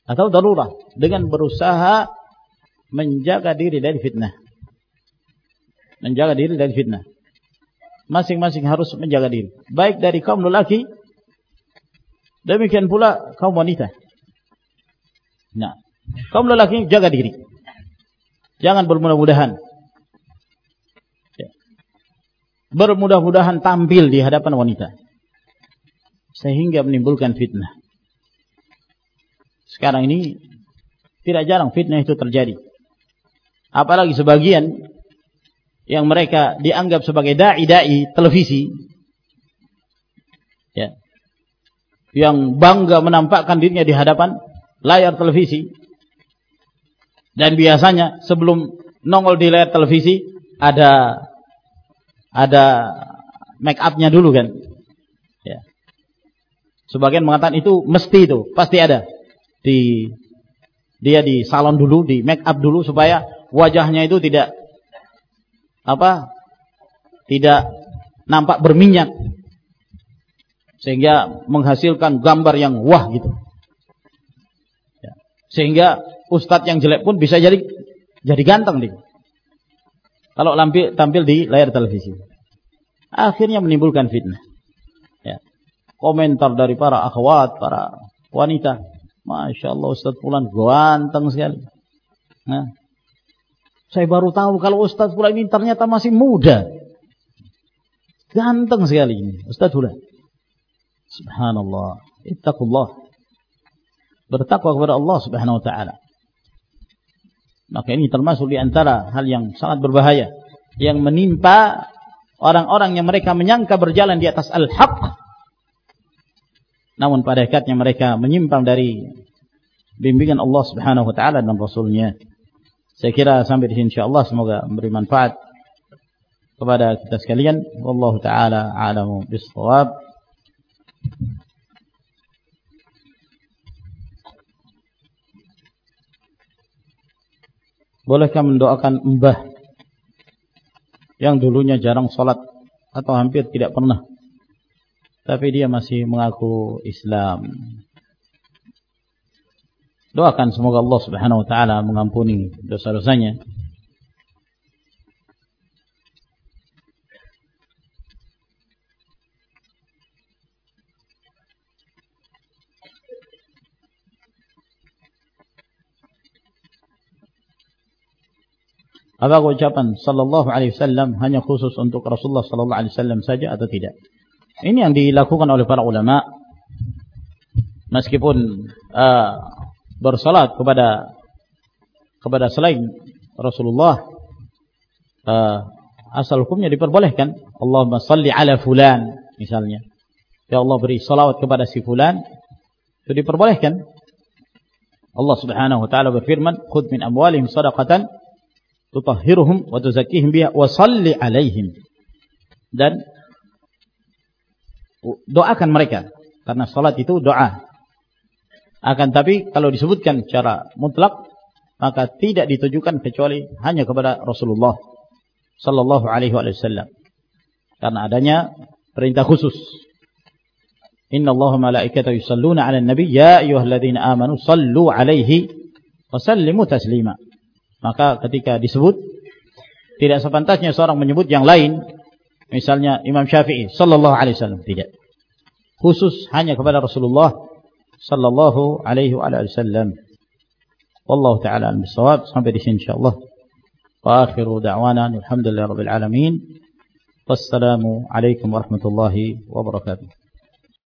Atau darurah. Dengan berusaha menjaga diri dari fitnah. Menjaga diri dari fitnah. Masing-masing harus menjaga diri. Baik dari kaum lelaki. Demikian pula kaum wanita. Nah, kaum lelaki jaga diri. Jangan bermudah-mudahan. Ya. Bermudah-mudahan tampil di hadapan wanita. Sehingga menimbulkan fitnah. Sekarang ini tidak jarang fitnah itu terjadi. Apalagi sebagian yang mereka dianggap sebagai dai-dai televisi ya yang bangga menampakkan dirinya di hadapan layar televisi. Dan biasanya sebelum nongol di layar televisi ada ada make upnya dulu kan. Ya. Sebagian mengatakan itu mesti itu pasti ada. Di dia di salon dulu di make up dulu supaya wajahnya itu tidak apa tidak nampak berminyak sehingga menghasilkan gambar yang wah gitu ya. sehingga ustadz yang jelek pun bisa jadi jadi ganteng nih kalau tampil, tampil di layar televisi akhirnya menimbulkan fitnah ya. komentar dari para akhwat para wanita Masya Allah Ustadz Fulan ganteng sekali nah, saya baru tahu kalau Ustaz pula ini ternyata masih muda. Ganteng sekali ini Ustaz pula. Subhanallah. Ittaqullah. Bertakwa kepada Allah Subhanahu wa taala. Maka ini termasuk di antara hal yang sangat berbahaya yang menimpa orang-orang yang mereka menyangka berjalan di atas al-haq. Namun pada hakikatnya mereka menyimpang dari bimbingan Allah Subhanahu wa taala dan rasulnya. Saya kira sampai di sini insyaallah semoga memberi manfaat kepada kita sekalian. Wallahu taala a'lamu bis-shawab. Bolehkah mendoakan mbah yang dulunya jarang sholat atau hampir tidak pernah tapi dia masih mengaku Islam Doakan semoga Allah Subhanahu wa taala mengampuni dosa-dosanya. Apakah ucapan sallallahu alaihi wasallam hanya khusus untuk Rasulullah sallallahu alaihi wasallam saja atau tidak? Ini yang dilakukan oleh para ulama. Meskipun uh, bersalat kepada kepada selain Rasulullah uh, asal hukumnya diperbolehkan. Allahumma salli ala fulan misalnya. Ya Allah beri salawat kepada si fulan. Itu diperbolehkan. Allah Subhanahu wa taala berfirman khudh min amwalihim sadaqatan tutahhiruhum wa tuzakkihim biha wa salli alaihim dan doakan mereka karena salat itu doa akan tapi kalau disebutkan secara mutlak maka tidak ditujukan kecuali hanya kepada Rasulullah sallallahu alaihi wasallam. Karena adanya perintah khusus. Inna Allah malaikatahu yusalluna 'alan nabi ya ayyuhalladzina amanu sallu 'alaihi wa sallimu taslima. Maka ketika disebut tidak sepantasnya seorang menyebut yang lain misalnya Imam Syafi'i sallallahu alaihi wasallam tidak. Khusus hanya kepada Rasulullah sallallahu alaihi wasallam. Wallahu taala al bisawab sampai di sini insyaallah. Wa akhiru da'wana alhamdulillahi rabbil alamin. Wassalamu alaikum warahmatullahi wabarakatuh.